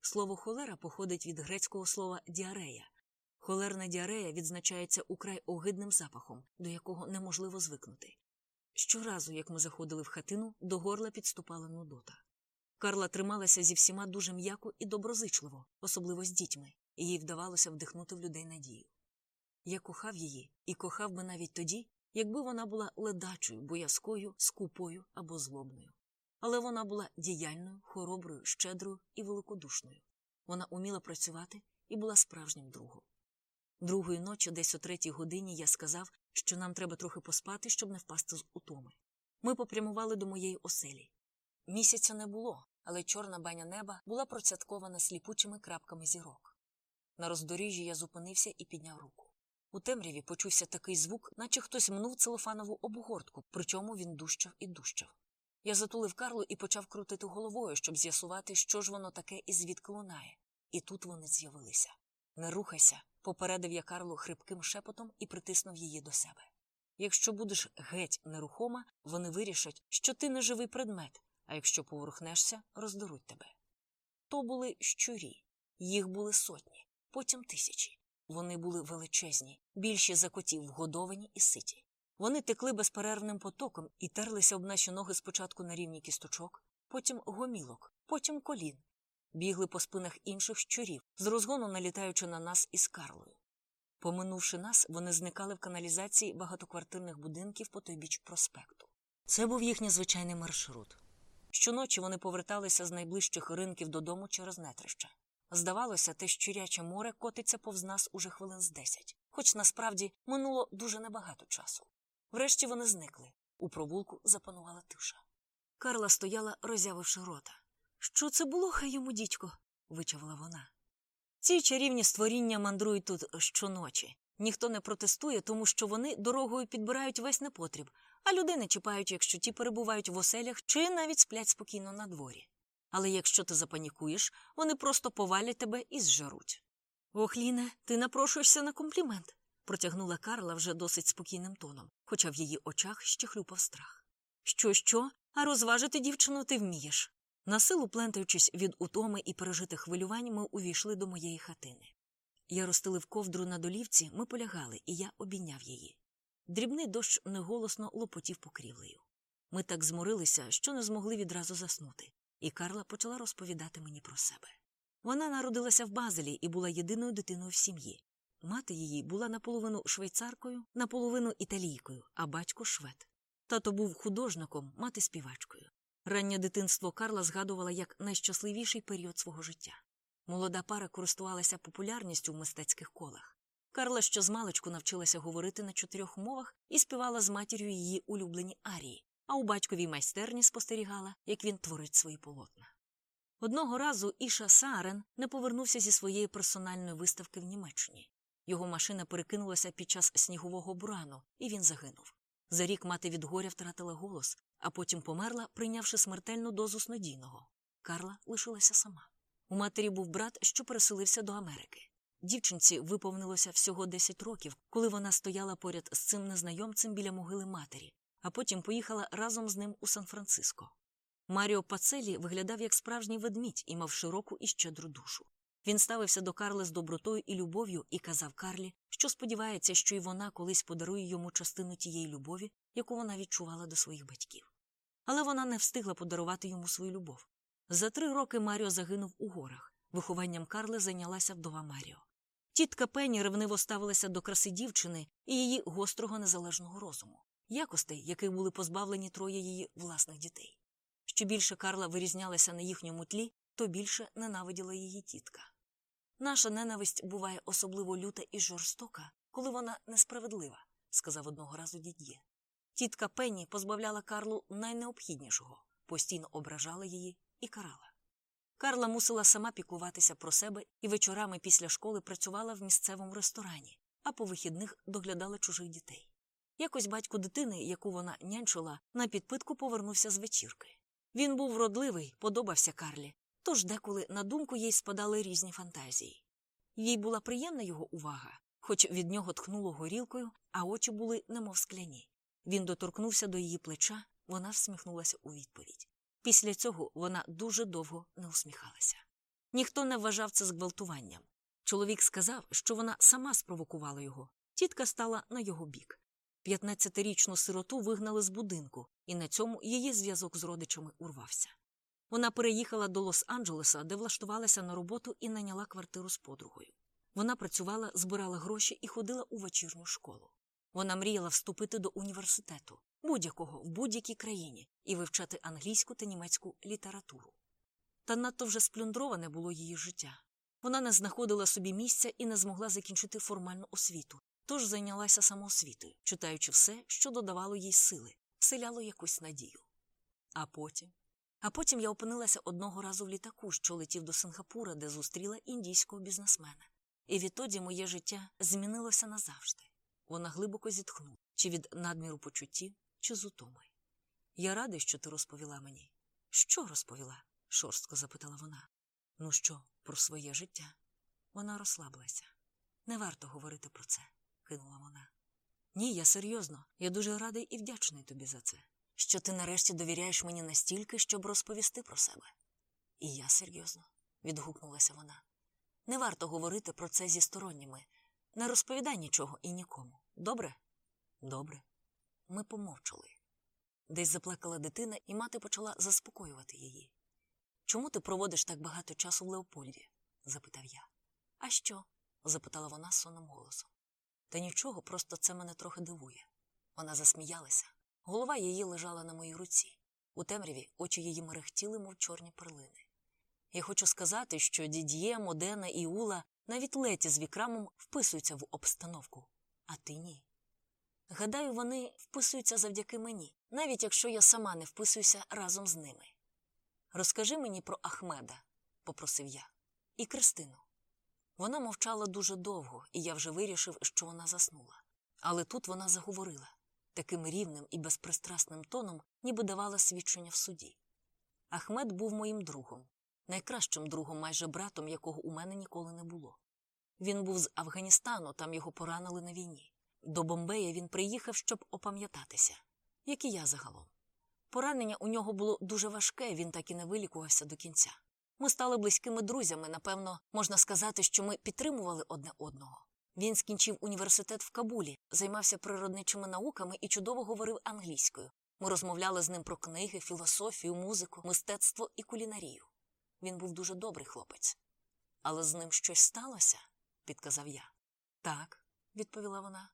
Слово холера походить від грецького слова діарея. Холерна діарея відзначається украй огидним запахом, до якого неможливо звикнути. Щоразу, як ми заходили в хатину, до горла підступала нудота. Карла трималася зі всіма дуже м'яко і доброзичливо, особливо з дітьми, і їй вдавалося вдихнути в людей надію. Я кохав її і кохав би навіть тоді, якби вона була ледачою, боязкою, скупою або злобною. Але вона була діяльною, хороброю, щедрою і великодушною. Вона уміла працювати і була справжнім другом. Другої ночі, десь о третій годині, я сказав, що нам треба трохи поспати, щоб не впасти з утоми. Ми попрямували до моєї оселі. Місяця не було, але чорна баня неба була процяткована сліпучими крапками зірок. На роздоріжжі я зупинився і підняв руку. У темряві почувся такий звук, наче хтось мнув целофанову обгортку, причому він дужчав і дужчав. Я затулив Карлу і почав крутити головою, щоб з'ясувати, що ж воно таке і звідки лунає. І тут вони з'явилися. Не рухайся, попередив я Карлу хрипким шепотом і притиснув її до себе. Якщо будеш геть нерухома, вони вирішать, що ти не живий предмет, а якщо поворухнешся, роздоруть тебе. То були щурі, їх були сотні, потім тисячі. Вони були величезні, більші за котів, вгодовані і ситі. Вони текли безперервним потоком і терлися об наші ноги спочатку на рівні кісточок, потім гомілок, потім колін, бігли по спинах інших щурів, з розгону налітаючи на нас із Карлою. Поминувши нас, вони зникали в каналізації багатоквартирних будинків по той біч проспекту. Це був їхній звичайний маршрут. Щоночі вони поверталися з найближчих ринків додому через нетрища. Здавалося, те щуряче море котиться повз нас уже хвилин з десять, хоч насправді минуло дуже небагато часу. Врешті вони зникли. У провулку запанувала тиша. Карла стояла, роззявивши рота. Що це було, хай йому, дідько? вичавила вона. Ці чарівні створіння мандрують тут щоночі. Ніхто не протестує, тому що вони дорогою підбирають весь непотріб, а люди не чіпають, якщо ті перебувають в оселях чи навіть сплять спокійно на дворі. Але якщо ти запанікуєш, вони просто повалять тебе і зжаруть. Ох, Ліне, ти напрошуєшся на комплімент, протягнула Карла вже досить спокійним тоном, хоча в її очах ще хлюпав страх. Що, що, а розважити дівчину ти вмієш. Насилу плентаючись від утоми і пережитих хвилювань, ми увійшли до моєї хатини. Я розстелив ковдру на долівці, ми полягали, і я обійняв її. Дрібний дощ неголосно лопотів покрівлею. Ми так зморилися, що не змогли відразу заснути, і Карла почала розповідати мені про себе. Вона народилася в Базелі і була єдиною дитиною в сім'ї. Мати її була наполовину швейцаркою, наполовину італійкою, а батько швед. Тато був художником, мати співачкою. Раннє дитинство Карла згадувала як найщасливіший період свого життя. Молода пара користувалася популярністю в мистецьких колах. Карла ще з маличку навчилася говорити на чотирьох мовах і співала з матір'ю її улюблені арії, а у батьковій майстерні спостерігала, як він творить свої полотна. Одного разу Іша Саарен не повернувся зі своєї персональної виставки в Німеччині. Його машина перекинулася під час снігового бурану, і він загинув. За рік мати від горя втратила голос, а потім померла, прийнявши смертельну дозу снодійного. Карла лишилася сама. У матері був брат, що переселився до Америки. Дівчинці виповнилося всього 10 років, коли вона стояла поряд з цим незнайомцем біля могили матері, а потім поїхала разом з ним у Сан-Франциско. Маріо Пацелі виглядав як справжній ведмідь і мав широку і щедру душу. Він ставився до Карли з добротою і любов'ю і казав Карлі, що сподівається, що й вона колись подарує йому частину тієї любові, яку вона відчувала до своїх батьків. Але вона не встигла подарувати йому свою любов. За три роки Маріо загинув у горах. Вихованням Карли зайнялася вдова Маріо. Тітка Пенні ревниво ставилася до краси дівчини і її гострого незалежного розуму, якостей, яких були позбавлені троє її власних дітей. Що більше Карла вирізнялася на їхньому тлі, то більше ненавиділа її тітка. Наша ненависть буває особливо люта і жорстока, коли вона несправедлива, сказав одного разу дід'є. Тітка Пенні позбавляла Карлу найнеобхіднішого, постійно ображала її і карала. Карла мусила сама піклуватися про себе і вечорами після школи працювала в місцевому ресторані, а по вихідних доглядала чужих дітей. Якось батько дитини, яку вона нянчила, на підпитку повернувся з вечірки. Він був вродливий, подобався Карлі, тож деколи на думку їй спадали різні фантазії. Їй була приємна його увага, хоч від нього тхнуло горілкою, а очі були немов скляні. Він доторкнувся до її плеча, вона всміхнулася у відповідь. Після цього вона дуже довго не усміхалася. Ніхто не вважав це зґвалтуванням. Чоловік сказав, що вона сама спровокувала його. Тітка стала на його бік. П'ятнадцятирічну сироту вигнали з будинку, і на цьому її зв'язок з родичами урвався. Вона переїхала до Лос-Анджелеса, де влаштувалася на роботу і найняла квартиру з подругою. Вона працювала, збирала гроші і ходила у вечірню школу. Вона мріяла вступити до університету, будь-якого в будь-якій країні, і вивчати англійську та німецьку літературу. Та надто вже сплюндроване було її життя. Вона не знаходила собі місця і не змогла закінчити формальну освіту, тож зайнялася самоосвітою, читаючи все, що додавало їй сили, вселяло якусь надію. А потім. А потім я опинилася одного разу в літаку, що летів до Сингапура, де зустріла індійського бізнесмена. І відтоді моє життя змінилося назавжди. Вона глибоко зітхнула, чи від надміру почуттів, чи з утоми. Я радий, що ти розповіла мені. Що розповіла? шорстко запитала вона. Ну що, про своє життя? Вона розслабилася. Не варто говорити про це, кинула вона. Ні, я серйозно, я дуже радий і вдячний тобі за це, що ти нарешті довіряєш мені настільки, щоб розповісти про себе. І я серйозно, відгукнулася вона. Не варто говорити про це зі сторонніми. Не розповідай нічого і нікому. Добре? Добре. Ми помовчали. Десь заплакала дитина, і мати почала заспокоювати її. Чому ти проводиш так багато часу в Леопольді? запитав я. А що? запитала вона сонним голосом. Та нічого, просто це мене трохи дивує. Вона засміялася. Голова її лежала на моїй руці. У темряві очі її мерехтіли, мов чорні перлини. Я хочу сказати, що Дід'є, Модена і Ула, навіть леті з вікрамом вписуються в обстановку, а ти ні. Гадаю, вони вписуються завдяки мені, навіть якщо я сама не вписуюся разом з ними. Розкажи мені про Ахмеда, попросив я, і Кристину. Вона мовчала дуже довго, і я вже вирішив, що вона заснула. Але тут вона заговорила таким рівним і безпристрасним тоном, ніби давала свідчення в суді. Ахмед був моїм другом, найкращим другом, майже братом, якого у мене ніколи не було. Він був з Афганістану, там його поранили на війні. До Бомбея він приїхав, щоб опам'ятатися, як і я загалом. Поранення у нього було дуже важке, він так і не вилікувався до кінця. Ми стали близькими друзями, напевно, можна сказати, що ми підтримували одне одного. Він скінчив університет в Кабулі, займався природничими науками і чудово говорив англійською. Ми розмовляли з ним про книги, філософію, музику, мистецтво і кулінарію. Він був дуже добрий хлопець. Але з ним щось сталося, підказав я. Так, відповіла вона.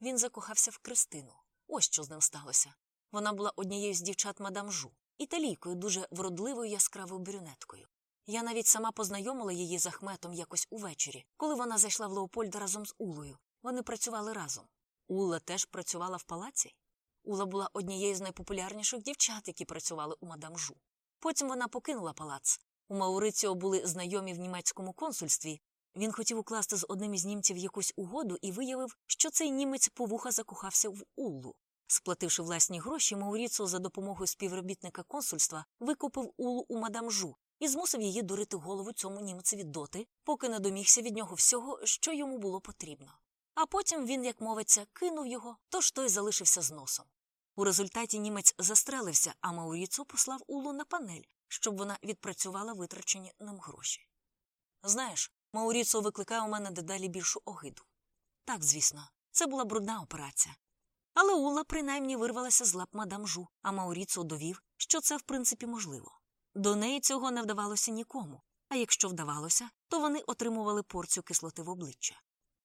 Він закохався в Кристину. Ось що з ним сталося. Вона була однією з дівчат мадам Жу, італійкою, дуже вродливою яскравою брюнеткою. Я навіть сама познайомила її з Ахметом якось увечері, коли вона зайшла в Леопольда разом з Улою. Вони працювали разом. Ула теж працювала в палаці. Ула була однією з найпопулярніших дівчат, які працювали у мадам Жу. Потім вона покинула палац. У Мауриціо були знайомі в німецькому консульстві. Він хотів укласти з одним із німців якусь угоду і виявив, що цей німець повуха закохався в Уллу. Сплативши власні гроші, Мауріцо за допомогою співробітника консульства викупив Улу у мадам Жу і змусив її дурити голову цьому німцеві доти, поки не домігся від нього всього, що йому було потрібно. А потім він, як мовиться, кинув його, тож той залишився з носом. У результаті німець застрелився, а Мауріцо послав Улу на панель, щоб вона відпрацювала витрачені ним гроші. Знаєш, Мауріцо викликає у мене дедалі більшу огиду. Так, звісно, це була брудна операція. Але Ула принаймні вирвалася з лап мадам Жу, а Мауріцо довів, що це в принципі можливо. До неї цього не вдавалося нікому, а якщо вдавалося, то вони отримували порцію кислоти в обличчя.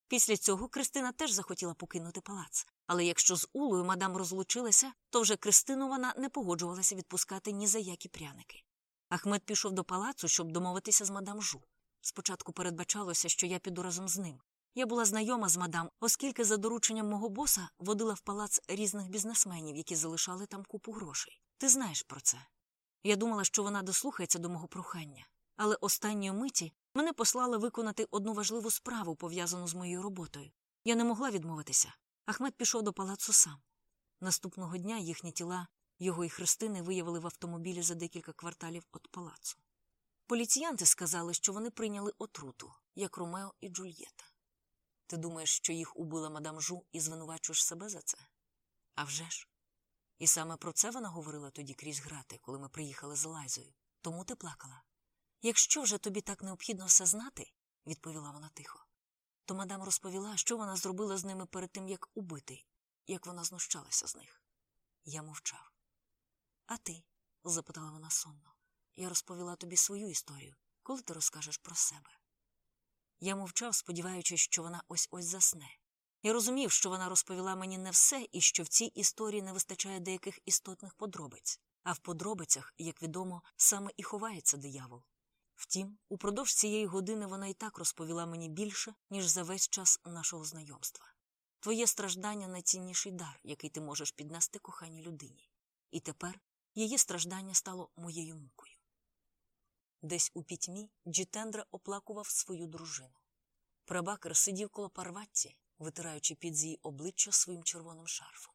Після цього Кристина теж захотіла покинути палац, але якщо з Улою мадам розлучилася, то вже Кристину вона не погоджувалася відпускати ні за які пряники. Ахмед пішов до палацу, щоб домовитися з мадам Жу. Спочатку передбачалося, що я піду разом з ним. Я була знайома з мадам, оскільки за дорученням мого боса водила в палац різних бізнесменів, які залишали там купу грошей. Ти знаєш про це. Я думала, що вона дослухається до мого прохання, але останньої миті мене послали виконати одну важливу справу, пов'язану з моєю роботою. Я не могла відмовитися. Ахмед пішов до палацу сам. Наступного дня їхні тіла, його і Христини, виявили в автомобілі за декілька кварталів від палацу. Поліціянти сказали, що вони прийняли отруту, як Ромео і Джульєта. Ти думаєш, що їх убила мадам Жу і звинувачуєш себе за це? А вже ж. І саме про це вона говорила тоді крізь грати, коли ми приїхали з Лайзою. Тому ти плакала. Якщо вже тобі так необхідно все знати, відповіла вона тихо, то мадам розповіла, що вона зробила з ними перед тим, як убити, як вона знущалася з них. Я мовчав. А ти? запитала вона сонно. Я розповіла тобі свою історію, коли ти розкажеш про себе. Я мовчав, сподіваючись, що вона ось ось засне. Я розумів, що вона розповіла мені не все і що в цій історії не вистачає деяких істотних подробиць, а в подробицях, як відомо, саме і ховається диявол. Втім, упродовж цієї години вона і так розповіла мені більше, ніж за весь час нашого знайомства. Твоє страждання найцінніший дар, який ти можеш піднести коханій людині. І тепер її страждання стало моєю мукою. Десь у пітьмі Джітендра оплакував свою дружину. Прабакер сидів коло парватці, витираючи під її обличчя своїм червоним шарфом.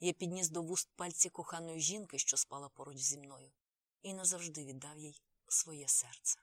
Я підніс до вуст пальці коханої жінки, що спала поруч зі мною, і назавжди віддав їй своє серце.